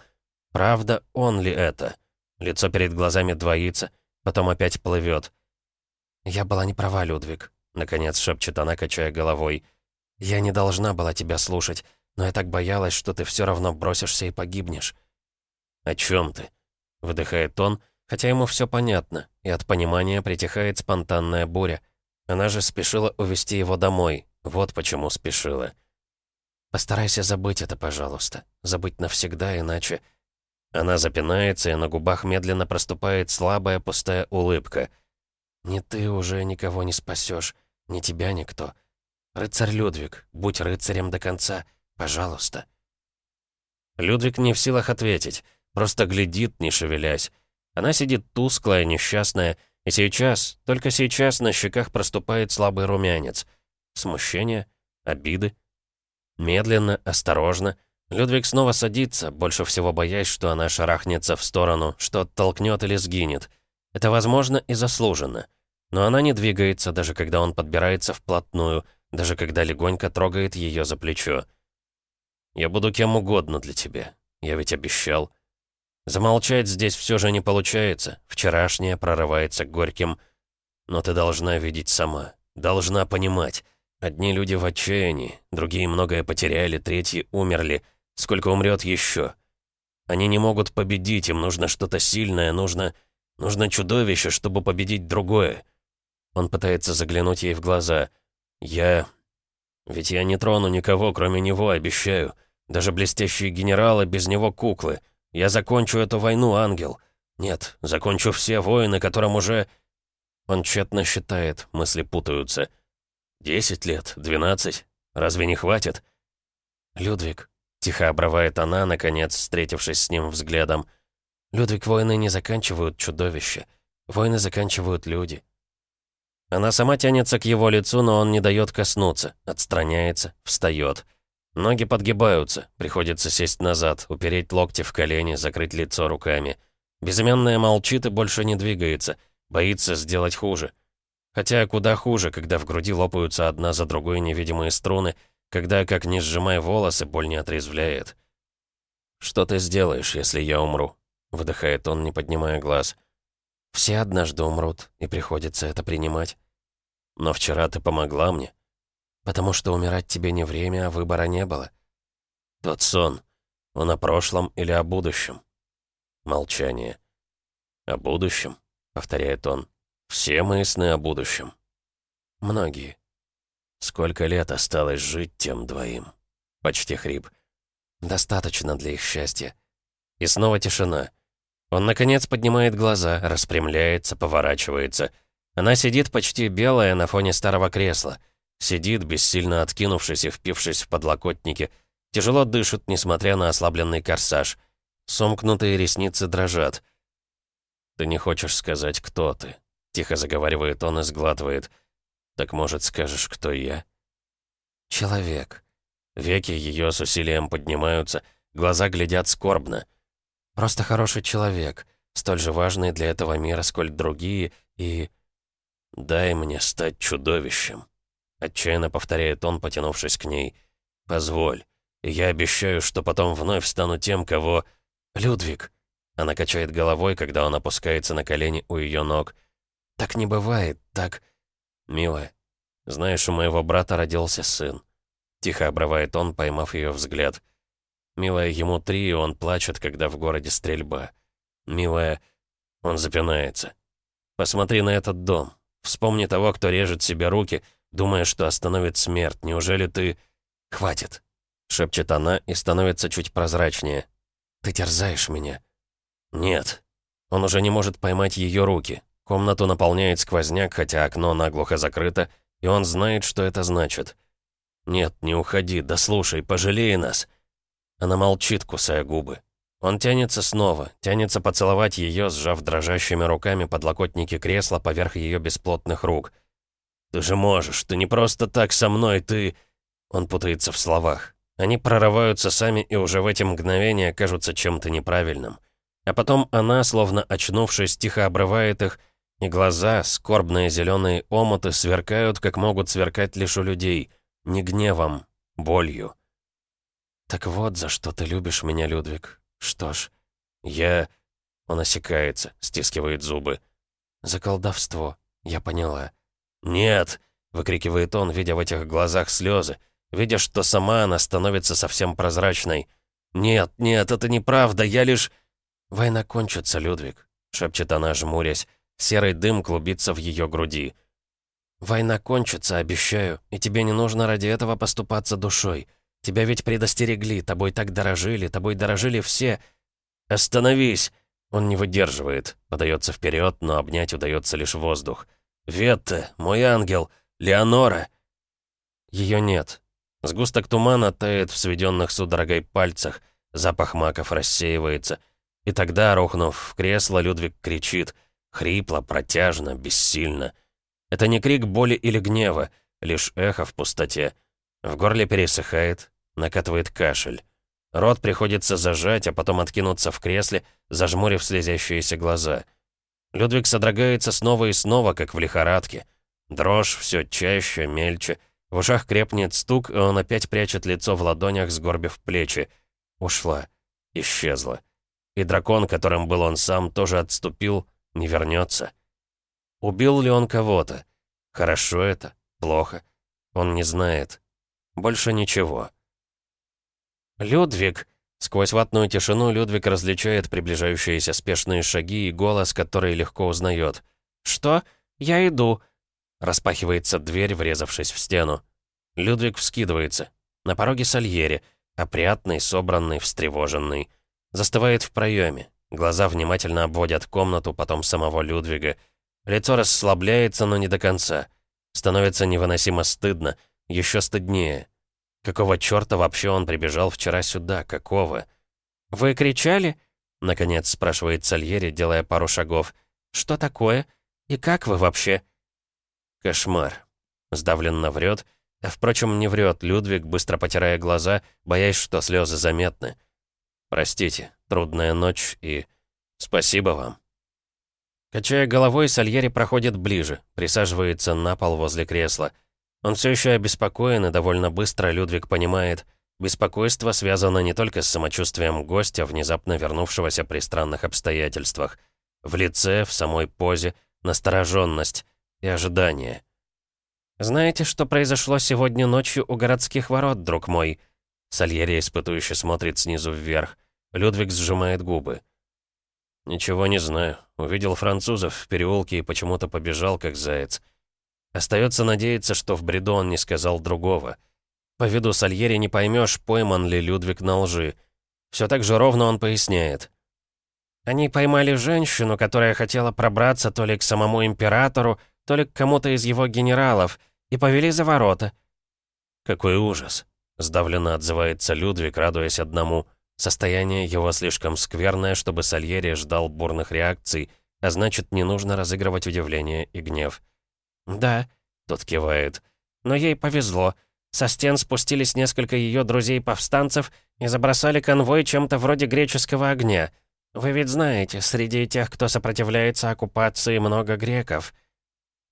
Правда, он ли это? Лицо перед глазами двоится, потом опять плывет. «Я была не права, Людвиг», — наконец шепчет она, качая головой. «Я не должна была тебя слушать, но я так боялась, что ты все равно бросишься и погибнешь». «О чем ты?» — выдыхает он, хотя ему все понятно, и от понимания притихает спонтанная буря — она же спешила увести его домой. Вот почему спешила. «Постарайся забыть это, пожалуйста. Забыть навсегда, иначе...» Она запинается, и на губах медленно проступает слабая пустая улыбка. «Не ты уже никого не спасешь, ни тебя никто. Рыцарь Людвиг, будь рыцарем до конца, пожалуйста». Людвиг не в силах ответить, просто глядит, не шевелясь. Она сидит тусклая, несчастная, и сейчас, только сейчас на щеках проступает слабый румянец. Смущение? Обиды? Медленно, осторожно. Людвиг снова садится, больше всего боясь, что она шарахнется в сторону, что оттолкнет или сгинет. Это возможно и заслуженно. Но она не двигается, даже когда он подбирается вплотную, даже когда легонько трогает ее за плечо. «Я буду кем угодно для тебя. Я ведь обещал». Замолчать здесь все же не получается. Вчерашнее прорывается горьким. Но ты должна видеть сама. Должна понимать. Одни люди в отчаянии, другие многое потеряли, третьи умерли. Сколько умрет еще? Они не могут победить, им нужно что-то сильное, нужно... Нужно чудовище, чтобы победить другое. Он пытается заглянуть ей в глаза. Я... Ведь я не трону никого, кроме него, обещаю. Даже блестящие генералы, без него куклы. Я закончу эту войну, ангел. Нет, закончу все войны, которым уже...» Он тщетно считает, мысли путаются. «Десять лет? Двенадцать? Разве не хватит?» «Людвиг», — тихо обрывает она, наконец, встретившись с ним взглядом. «Людвиг, войны не заканчивают чудовища. Войны заканчивают люди». Она сама тянется к его лицу, но он не дает коснуться, отстраняется, встает. Ноги подгибаются, приходится сесть назад, упереть локти в колени, закрыть лицо руками. Безымянная молчит и больше не двигается, боится сделать хуже. Хотя куда хуже, когда в груди лопаются одна за другой невидимые струны, когда, как не сжимая волосы, боль не отрезвляет. «Что ты сделаешь, если я умру?» — выдыхает он, не поднимая глаз. «Все однажды умрут, и приходится это принимать. Но вчера ты помогла мне. Потому что умирать тебе не время, а выбора не было. Тот сон, он о прошлом или о будущем?» Молчание. «О будущем?» — повторяет он. «Все мои сны о будущем». «Многие». «Сколько лет осталось жить тем двоим?» Почти хрип. «Достаточно для их счастья». И снова тишина. Он, наконец, поднимает глаза, распрямляется, поворачивается. Она сидит почти белая на фоне старого кресла. Сидит, бессильно откинувшись и впившись в подлокотники. Тяжело дышит, несмотря на ослабленный корсаж. Сомкнутые ресницы дрожат. «Ты не хочешь сказать, кто ты?» Тихо заговаривает он и сглатывает. «Так, может, скажешь, кто я?» «Человек». Веки ее с усилием поднимаются, глаза глядят скорбно. «Просто хороший человек, столь же важный для этого мира, сколь другие, и...» «Дай мне стать чудовищем», — отчаянно повторяет он, потянувшись к ней. «Позволь, я обещаю, что потом вновь стану тем, кого...» «Людвиг!» Она качает головой, когда он опускается на колени у ее ног. Так не бывает, так... Милая, знаешь, у моего брата родился сын. Тихо обрывает он, поймав ее взгляд. Милая, ему три, и он плачет, когда в городе стрельба. Милая, он запинается. Посмотри на этот дом. Вспомни того, кто режет себе руки, думая, что остановит смерть. Неужели ты... Хватит. Шепчет она и становится чуть прозрачнее. Ты терзаешь меня. Нет. Он уже не может поймать ее руки. Комнату наполняет сквозняк, хотя окно наглухо закрыто, и он знает, что это значит. «Нет, не уходи, да слушай, пожалей нас!» Она молчит, кусая губы. Он тянется снова, тянется поцеловать ее, сжав дрожащими руками подлокотники кресла поверх ее бесплотных рук. «Ты же можешь, ты не просто так со мной, ты...» Он путается в словах. Они прорываются сами и уже в эти мгновения кажутся чем-то неправильным. А потом она, словно очнувшись, тихо обрывает их, и глаза, скорбные зеленые омуты, сверкают, как могут сверкать лишь у людей, не гневом, болью. «Так вот, за что ты любишь меня, Людвиг. Что ж, я...» Он осекается, стискивает зубы. «За колдовство, я поняла». «Нет!» — выкрикивает он, видя в этих глазах слезы, видя, что сама она становится совсем прозрачной. «Нет, нет, это неправда, я лишь...» «Война кончится, Людвиг», — шепчет она, жмурясь. Серый дым клубится в ее груди. «Война кончится, обещаю, и тебе не нужно ради этого поступаться душой. Тебя ведь предостерегли, тобой так дорожили, тобой дорожили все. Остановись!» Он не выдерживает, подается вперед, но обнять удается лишь воздух. «Ветта, мой ангел, Леонора!» Ее нет. Сгусток тумана тает в сведенных судорогой пальцах, запах маков рассеивается. И тогда, рухнув в кресло, Людвиг кричит — Хрипло, протяжно, бессильно. Это не крик боли или гнева, лишь эхо в пустоте. В горле пересыхает, накатывает кашель. Рот приходится зажать, а потом откинуться в кресле, зажмурив слезящиеся глаза. Людвиг содрогается снова и снова, как в лихорадке. Дрожь все чаще, мельче. В ушах крепнет стук, и он опять прячет лицо в ладонях, сгорбив плечи. Ушла. Исчезла. И дракон, которым был он сам, тоже отступил, не вернется. Убил ли он кого-то? Хорошо это? Плохо? Он не знает. Больше ничего. «Людвиг!» Сквозь ватную тишину Людвиг различает приближающиеся спешные шаги и голос, который легко узнает. «Что? Я иду!» Распахивается дверь, врезавшись в стену. Людвиг вскидывается. На пороге Сальери, опрятный, собранный, встревоженный. Застывает в проеме. Глаза внимательно обводят комнату, потом самого Людвига. Лицо расслабляется, но не до конца. Становится невыносимо стыдно, еще стыднее. Какого черта вообще он прибежал вчера сюда? Какого? «Вы кричали?» — наконец спрашивает Сальери, делая пару шагов. «Что такое? И как вы вообще?» Кошмар. Сдавленно врет, А впрочем, не врет Людвиг, быстро потирая глаза, боясь, что слезы заметны. «Простите, трудная ночь и... спасибо вам». Качая головой, Сальери проходит ближе, присаживается на пол возле кресла. Он все еще обеспокоен, и довольно быстро Людвиг понимает, беспокойство связано не только с самочувствием гостя, внезапно вернувшегося при странных обстоятельствах. В лице, в самой позе, настороженность и ожидание. «Знаете, что произошло сегодня ночью у городских ворот, друг мой?» Сальери испытующе смотрит снизу вверх. Людвиг сжимает губы. «Ничего не знаю. Увидел французов в переулке и почему-то побежал, как заяц. Остается надеяться, что в бреду он не сказал другого. По виду Сальери не поймешь, пойман ли Людвиг на лжи. Все так же ровно он поясняет. Они поймали женщину, которая хотела пробраться то ли к самому императору, то ли к кому-то из его генералов, и повели за ворота. «Какой ужас!» — сдавленно отзывается Людвиг, радуясь одному. Состояние его слишком скверное, чтобы Сальери ждал бурных реакций, а значит, не нужно разыгрывать удивление и гнев. «Да», — тот кивает. «Но ей повезло. Со стен спустились несколько ее друзей-повстанцев и забросали конвой чем-то вроде греческого огня. Вы ведь знаете, среди тех, кто сопротивляется оккупации, много греков».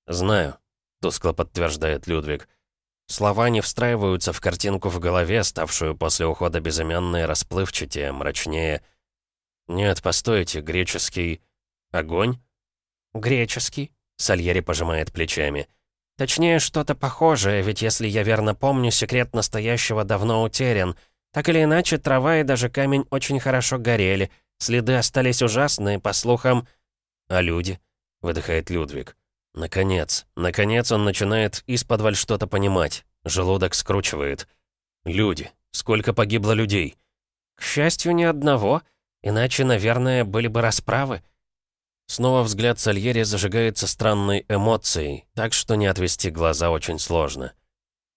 «Знаю», — тускло подтверждает Людвиг. Слова не встраиваются в картинку в голове, ставшую после ухода безымянной расплывчатее, мрачнее. «Нет, постойте, греческий... огонь?» «Греческий?» — Сальери пожимает плечами. «Точнее, что-то похожее, ведь если я верно помню, секрет настоящего давно утерян. Так или иначе, трава и даже камень очень хорошо горели. Следы остались ужасные, по слухам...» «А люди?» — выдыхает Людвиг. Наконец, наконец он начинает из-под что-то понимать. Желудок скручивает. Люди. Сколько погибло людей? К счастью, ни одного. Иначе, наверное, были бы расправы. Снова взгляд Сальери зажигается странной эмоцией, так что не отвести глаза очень сложно.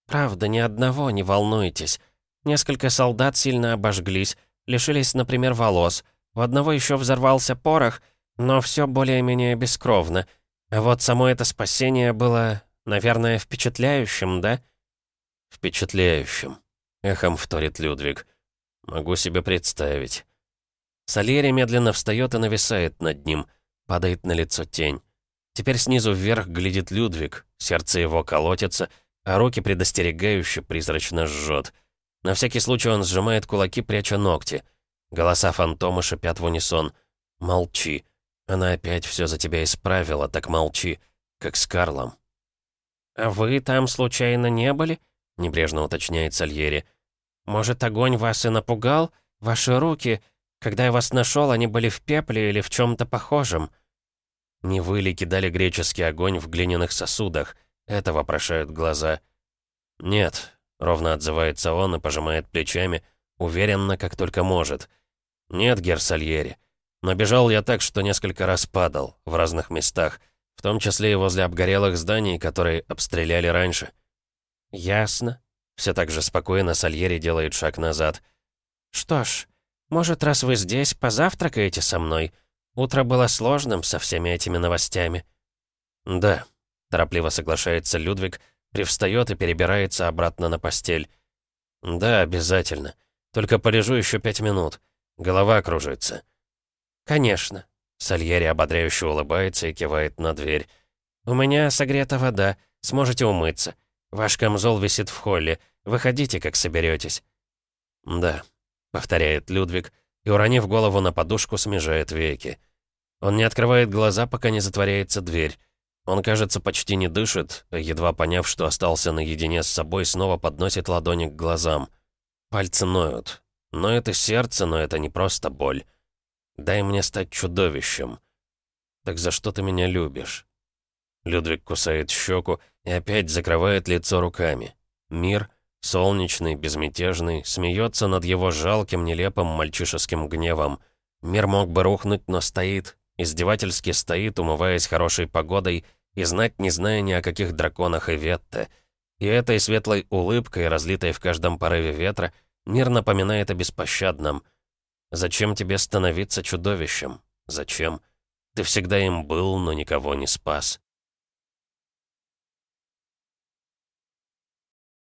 «Правда, ни одного, не волнуйтесь. Несколько солдат сильно обожглись, лишились, например, волос. У одного еще взорвался порох, но все более-менее бескровно. А вот само это спасение было, наверное, впечатляющим, да? Впечатляющим. Эхом вторит Людвиг. Могу себе представить. Сальери медленно встает и нависает над ним. Падает на лицо тень. Теперь снизу вверх глядит Людвиг. Сердце его колотится, а руки предостерегающе призрачно жжет. На всякий случай он сжимает кулаки, пряча ногти. Голоса фантома шипят в унисон. «Молчи. Она опять все за тебя исправила, так молчи, как с Карлом». «А вы там случайно не были?» — небрежно уточняет Сальери. «Может, огонь вас и напугал? Ваши руки, когда я вас нашел, они были в пепле или в чем-то похожем?» «Не вы ли кидали греческий огонь в глиняных сосудах?» Это вопрошают глаза. «Нет», — ровно отзывается он и пожимает плечами, уверенно, как только может. «Нет, Герсальери, но бежал я так, что несколько раз падал, в разных местах, в том числе и возле обгорелых зданий, которые обстреляли раньше. «Ясно». Все так же спокойно Сальери делает шаг назад. «Что ж, может, раз вы здесь, позавтракаете со мной? Утро было сложным со всеми этими новостями». «Да», — торопливо соглашается Людвиг, привстает и перебирается обратно на постель. «Да, обязательно. Только полежу еще пять минут. Голова кружится». «Конечно». Сальери ободряюще улыбается и кивает на дверь. «У меня согрета вода. Сможете умыться. Ваш камзол висит в холле. Выходите, как соберетесь. «Да», — повторяет Людвиг, и, уронив голову на подушку, смежает веки. Он не открывает глаза, пока не затворяется дверь. Он, кажется, почти не дышит, едва поняв, что остался наедине с собой, снова подносит ладони к глазам. Пальцы ноют. Но это сердце, но это не просто боль. Дай мне стать чудовищем. Так за что ты меня любишь? Людвиг кусает щеку и опять закрывает лицо руками. Мир, солнечный, безмятежный, смеется над его жалким, нелепым мальчишеским гневом. Мир мог бы рухнуть, но стоит, издевательски стоит, умываясь хорошей погодой, и знать не зная ни о каких драконах и ветте. И этой светлой улыбкой, разлитой в каждом порыве ветра, мир напоминает о беспощадном — Зачем тебе становиться чудовищем? Зачем? Ты всегда им был, но никого не спас.